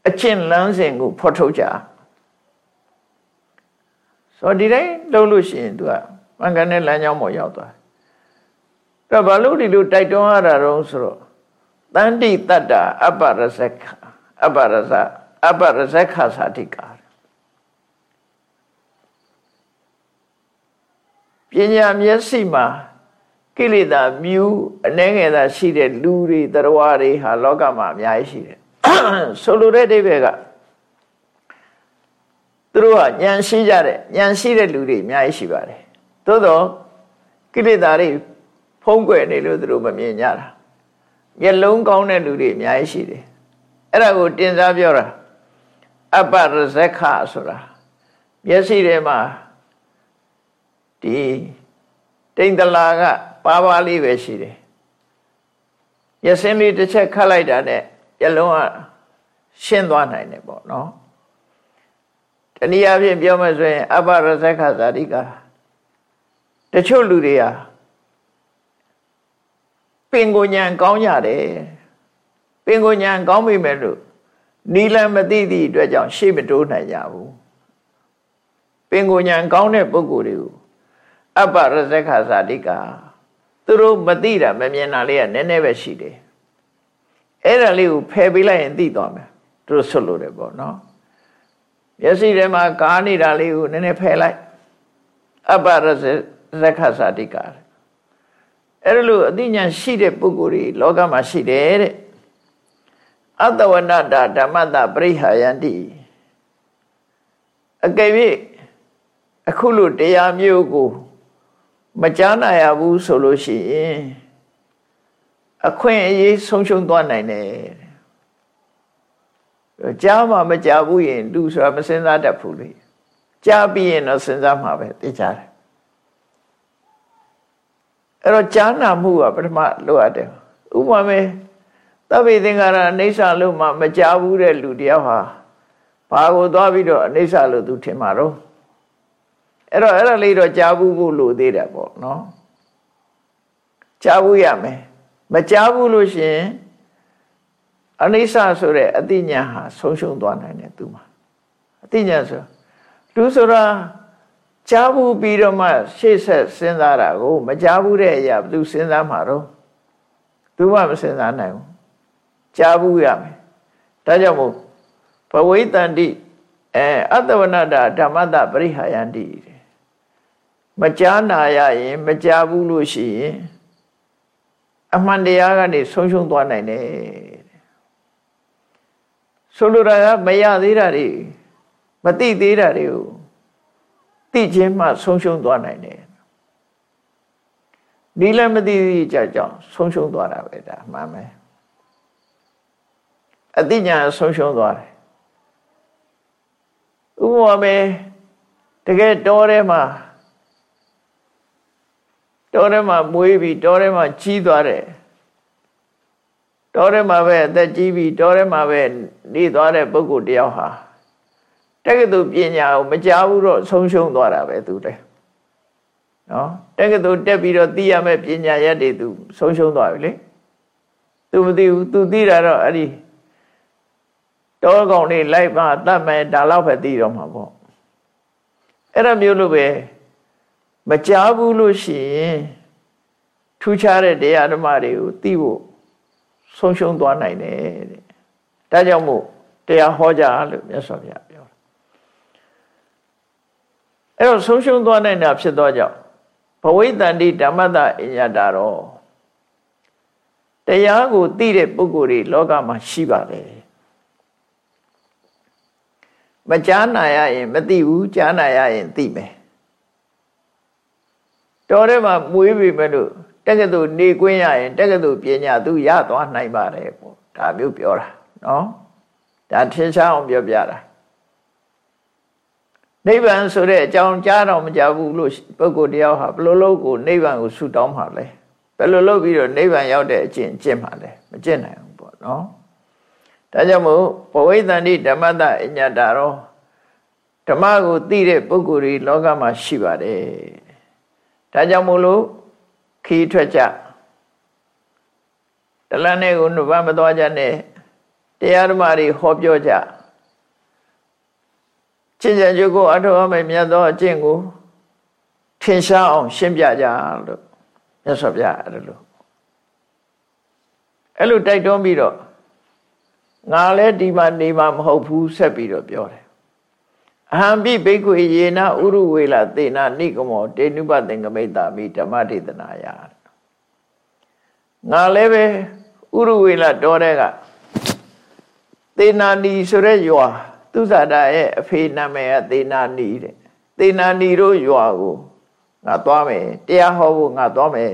အကျင့်လမ်းစဉ်ကိုဖော်ထုတ်ကြ ဆိုဒီတိုင်းလုပ်လို့ရှိရင် तू ကမှန်ကန်တဲ့လမ်းကြောင်းပေါ်ရောက်သွားတယ်ဒါဘာလို့ဒီလိုတိုက်တွန်းရတာတော့ဆိုတော့တန်တိတတ္တအပ္ပရဇက္ခအပ္ပရဇအပ္ပရဇက္ခသာတိကာပညာမျက်စိမှာကိလေသာမြူအနေငယ်သာရှိတဲ့လူတွေတရားတွေဟာလောကမှာအများကြီးရှိတယ်ဆိုလိုတဲ့အိဗယ်က သူတို့ကဉာဏ်ရှိကြတဲ့ဉာဏ်ရှိတဲ့လူတွေအများကြီးရှိပါတယ်သို့တော့ကိလေသာတွေဖုံးကွယ်နေလို့သူတို့မမြင်ကြတာမျက်လုံးကောင်းတဲ့လူတွေအများကြီးရှိတယ်အဲ့ဒါကိုတင်စားပြောတာအပ္ပရဇက္ခဆိုတာမျက်စိထဲမှာဒီတိန်တလာကပါပါလေးပဲရှိတယ်ရစင်းလေးတစ်ချက်ခတ်လိုက်တာနဲ့ရလုံးကရှင်းသွားနိုင်တယ်ပေါ့နော် တနည်းအားဖြင့်ပြောမယ်ဆိုရင်အပ္ပရဇက္ခဇာတိကတချို့လူတွေဟာပင်ကိုညံကောင်းကြတယ်ပင်ကိုညံကောင်းပြီမဲ့လို့နီလန်မသိသည့်အတွက်ကြောင့်ရှေ့မတိုးနိုင်ကြဘူးပင်ကိုညံကောင်းတဲ့ပုဂ္ဂိုလ်တွေကိုအပ္ပရဇက္ခဇာတိကသူတို့မသိတာမမြင်တာလေးကနည်းနည်းပဲရှိတယ်အဲ့ဒါလေးကိုဖယ်ပေးလိုက်ရင်သိသွားမယ်သူတို့ဆွလို့တယ်ပေါ့နော် မျက်စိထဲမှာကားနေတာလေးကိုနည်းနည်းဖယ်လိုက် အပ္ပရဇက္ခဇာတိကအဲ့ဒါလို့အသိဉာဏ်ရှိတဲ့ပုဂ္ဂိုလ်တွေလောကမှာရှိတယ်တဲ့အတ္တဝနတာဓမ္မတပရိဟာယန္တိအကယ်၍အခုလိုတရားမျိုးကို မကြားနာရဘူးဆိုလို့ရှိရင်အခွင့်အရေးဆုံးရှုံးသွားနိုင်တယ် ကြားမှမကြားဘူးရင်လူဆိုတာမစဉ်းစားတတ်ဘူးလေကြားပြီးရင်တော့စဉ်းစားမှာပဲသိကြတယ်အဲ့တော့ကြားနာမှုကပထမလိုအပ်တယ်ဥပမာသဗ္ဗေသင်္ခါရအိဋ္ဌလို့မှမကြားဘူးတဲ့လူတယောက်ဟာဘာကိုသွားပြီးတော့အိဋ္ဌလို့သူထင်မှာတော့အဲ့တော့အဲ့ဒါလေးတော့ကြားဘူးဖို့လိုသေးတယ်ပေါ့နော်ကြားဘူးရမယ်မကြားဘူးလို့ရှင် အနိစ္စဆိုတဲ့အတိညာဟာဆုံးရှုံးသွားနိုင်တယ်သူမှာအတိညာဆိုလူဆိုတာကြားဘူးပြီးတော့မှရှေ့ဆက်စဉ်းစားတာကိုမကြားဘူးတဲ့အရာဘယ်သူစဉ်းစားမှာတော့သူမှမစဉ်းစားနိုင်ဘူးကြားဘူးရမယ်ဒါကြောင့်မို့ဘဝိတန္တိအဲအတ္တဝနတာဓမ္မတပရိဟာယန္တိမကြားနာရရင်မကြားဘူးလို့ရှိရင်အမှန်တရားကနေဆုံးရှုံးသွားနိုင်တယ် ဆိုလိုတာကမရသေးတာတွေမသိသေးတာတွေကိုသိခြင်းမှဆုံးရှုံးသွားနိုင်တယ်ဒီလည်းမသိသေးကြကြောင်းဆုံးရှုံးသွားတာပဲဒါမှန်မယ်အသိဉာဏ်ဆုံးရှုံးသွားတယ်ဥပမာပဲတကယ်တော်ထဲမှာတောထဲမှာမွေးပြီးတောထဲမှာကြီးသွားတယ် တောထဲမှာပဲအသက်ကြီးပြီးတောထဲမှာပဲနေသွားတဲ့ပုဂ္ဂိုလ်တယောက်ဟာတက္ကသိုလ်ပညာကိုမကြားဘူးတော့ဆုံးရှုံးသွားတာပဲသူတည်းနော်တက္ကသိုလ်တက်ပြီးတော့သိရမယ့်ပညာရက်တွေသူဆုံးရှုံးသွားပြီလေသူမသိဘူးသူသိတာတော့အဲ့ဒီတောကောင်တွေလိုက်ပါတတ်မယ်ဒါတော့ပဲသိတော့မှာပေါ့အဲ့ဒါမျိုးလိုပဲမကြားဘူးလို့ရှိရင်ထူးခြားတဲ့တရားဓမ္မတွေကိုသိဖို့ ဆုံးရှုံးသွားနိုင်တယ်တဲ့ဒါကြောင့်မို့တရားဟောကြလို့မြတ်စွာဘုရားပြောတာအဲ့တော့ဆုံးရှုံးသွားနိုင်တာဖြစ်သောကြောင့်ဘဝိတ္တန္တိဓမ္မတအညတာတော့တရားကိုသိတဲ့ပုဂ္ဂိုလ်တွေလောကမှာရှိပါတယ်မကြားနာရရင်မသိဘူးကြားနာရရင်သိမယ်တော်ထဲမှာမွေးပြီမဲ့လို့ တက္ကသိုလ်နေကွင်းရရင်တက္ကသိုလ်ပညာသူရသွားနိုင်ပါတယ်ပေါ့ဒါမျိုးပြောတာနော်ဒါထင်ရှားအောင်ပြောပြတာနိဗ္ဗာန်ဆိုတဲ့အကြောင်းကြားတော့မကြဘူးလို့ပုဂ္ဂိုလ်တယောက်ဟာဘယ်လိုလုပ်ကိုနိဗ္ဗာန်ကိုဆူတောင်းမှာလဲဘယ်လိုလုပ်ပြီးတော့နိဗ္ဗာန်ရောက်တဲ့အကျင့်ကျင့်မှာလဲမကျင့်နိုင်ဘူးပေါ့နော်ဒါကြောင့်မို့ဘဝိတ္တန်တိဓမ္မတအညတာရောဓမ္မကိုသိတဲ့ပုဂ္ဂိုလ်တွေလောကမှာရှိပါတယ်ဒါကြောင့်မို့လို့ ခီးထွက်ကြတလန်းနဲ့ကိုနှုတ်မသွားကြနဲ့တရားဓမ္မတွေဟောပြောကြကျင့်ကြံကြုတ်ကိုအထောက်အမဲ့မြတ်သောအကျင့်ကိုထင်ရှားအောင်ရှင်းပြကြလို့မြတ်စွာဘုရားအဲ့လိုအဲ့လိုတိုက်တွန်းပြီးတော့ငါလည်းဒီမှာနေမှာမဟုတ်ဘူးဆက်ပြီးတော့ပြောတယ် အဟံပိဘိက္ခွေယေနဥရုဝေလသေနာနိကမောတေနုပသင်္ကမိတ္တာမိဓမ္မဒေသနာယငါလည်းပဲဥရုဝေလတော်တဲ့ကသေနာနီဆိုတဲ့ရွာသူဇာတာရဲ့အဖေနာမည်ကသေနာနီတဲ့သေနာနီတို့ရွာကိုငါသွားမယ်တရားဟောဖို့ငါသွားမယ်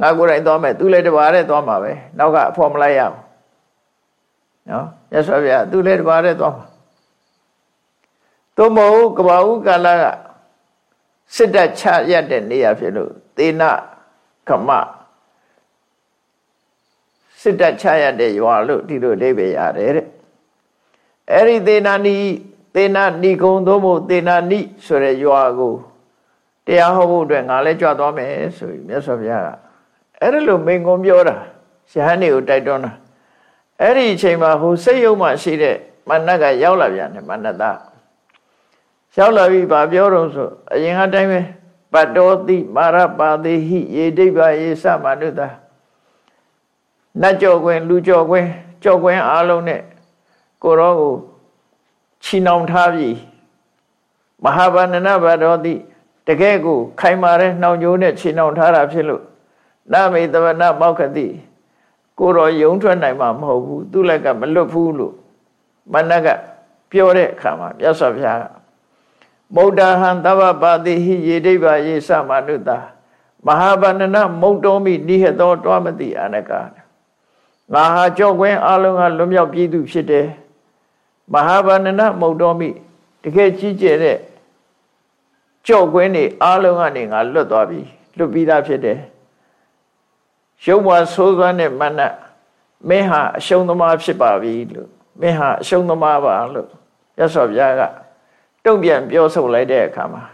ငါကိုယ်တိုင်သွားမယ်သူလည်းတပါးနဲ့သွားမှာပဲနောက်ကအဖော်မလိုက်ရအောင်နော်ရသော်ဗျာသူလည်းတပါးနဲ့သွားမှာ သို့မဟုတ်ကဘာဦးကာလကစစ်တပ်ချရတဲ့နေရာဖြစ်လို့သေနကမစစ်တပ်ချရတဲ့ရွာလို့ဒီလိုအိဗေရတယ်တဲ့အဲ့ဒီသေနာနီသေနာနီကုံသို့မဟုတ်သေနာနီဆိုတဲ့ရွာကိုတရားဟောဖို့အတွက်ငါလည်းကြွသွားမယ်ဆိုပြီးမြတ်စွာဘုရားကအဲ့ဒါလိုမိန်ကုံပြောတာရဟန်းတွေကိုတိုက်တွန်းတာအဲ့ဒီအချိန်မှာဟိုစိတ်ယုံမှရှိတဲ့မနတ်ကရောက်လာပြန်တယ်မနတ ရောက်လာပြီဗာပြောတော့ဆိုအရင်အတိုင်းပဲပတ္တောတိမာရပါတိဟိယေဒိဗ္ဗယေသမနုတာနတ်ကြောခွင်လူကြောခွင်ကြောခွင်အားလုံးနဲ့ကိုရောကိုချီနှောင်ထားပြီမဟာဗန္ဒနာဘတော်တိတကယ်ကိုခိုင်မာတဲ့နှောင်ကြိုးနဲ့ချီနှောင်ထားတာဖြစ်လို့နမေတဝနာမောက္ခတိကိုရောယုံထွက်နိုင်မှာမဟုတ်ဘူးသူလက်ကမလွတ်ဘူးလို့မနကပြောတဲ့အခါမှာမြတ်စွာဘုရားက မုဒ္ဒဟံသဗ္ဗပါတိဟိယေဒိဗ္ဗယေသမနုတာမဟာဗန္ဒနာမုတ်တော်မိနိဟတောတွားမတိအနကငါဟာကြောက်ကွင်းအလုံးကလွတ်မြောက်ပြည်သူဖြစ်တယ်မဟာဗန္ဒနာမုတ်တော်မိတကယ်ကြီးကျယ်တဲ့ကြောက်ကွင်းတွေအလုံးကနေငါလွတ်သွားပြီလွတ်ပြီးသားဖြစ်တယ်ရုံးမဆိုးသွမ်းတဲ့မနမင်းဟာအရှုံးသမားဖြစ်ပါပြီလို့မင်းဟာအရှုံးသမားပါလို့ရသော်ဘုရားက တုံ့ပြန်ပြောဆိုလိုက်တဲ့အခါမှာ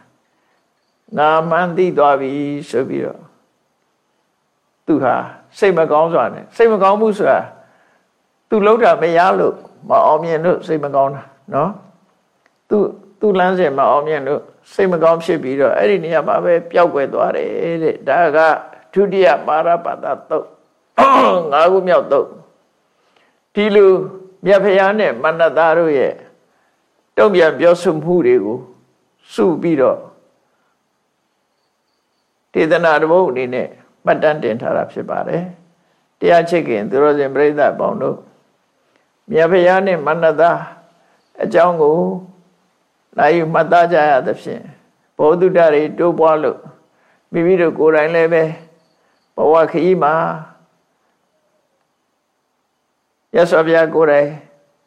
ငါမှန်းသိသွားပြီဆိုပြီးတော့သူဟာစိတ်မကောင်းစွာနဲ့စိတ်မကောင်းမှုဆိုတာသူလှုပ်တာမရလို့မအောင်မြင်လို့စိတ်မကောင်းတာနော်သူသူလမ်းစဉ်မအောင်မြင်လို့စိတ်မကောင်းဖြစ်ပြီးတော့အဲ့ဒီနေရာမှာပဲပျောက်ကွယ်သွားတယ်တဲ့ဒါကဒုတိယပါရပါဒသုတ်ငါးခုမြောက်သုတ်ဒီလိုမြတ်ဖျားနဲ့မန္တသားတို့ရဲ့ တုံ့ပြန်ပြောဆိုမှုတွေကိုစုပြီးတော့ဒေသနာတဘုတ်အနေနဲ့မှတ်တမ်းတင်ထားတာဖြစ်ပါတယ်တရားချစ်ခင်သူတော်စင်ပြိဿပေါင်းတို့မြတ်ဖရာနဲ့မနတအကြောင်းကိုနိုင်မှတ်သားကြရသဖြင့်ဘောဓုတ္တတွေတိုးပွားလို့မိမိတို့ကိုယ်တိုင်လည်းပဲဘဝခရီးမှာရသော်ဘုရားကိုယ်တိုင်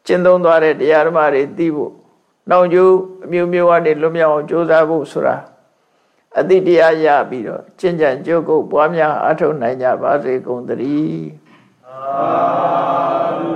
ကျင့်သုံးသွားတဲ့တရားဓမ္မတွေသိဖို့ နောင်ကျိုးအမျိုးမျိုးကနေလွတ်မြောက်အောင်ကြိုးစားဖို့ဆိုတာအတိတရားရပြီးတော့ကျင့်ကြံကြုတ်ကုတ်ပွားများအထောက်နိုင်ကြပါစေကုန်သတည်း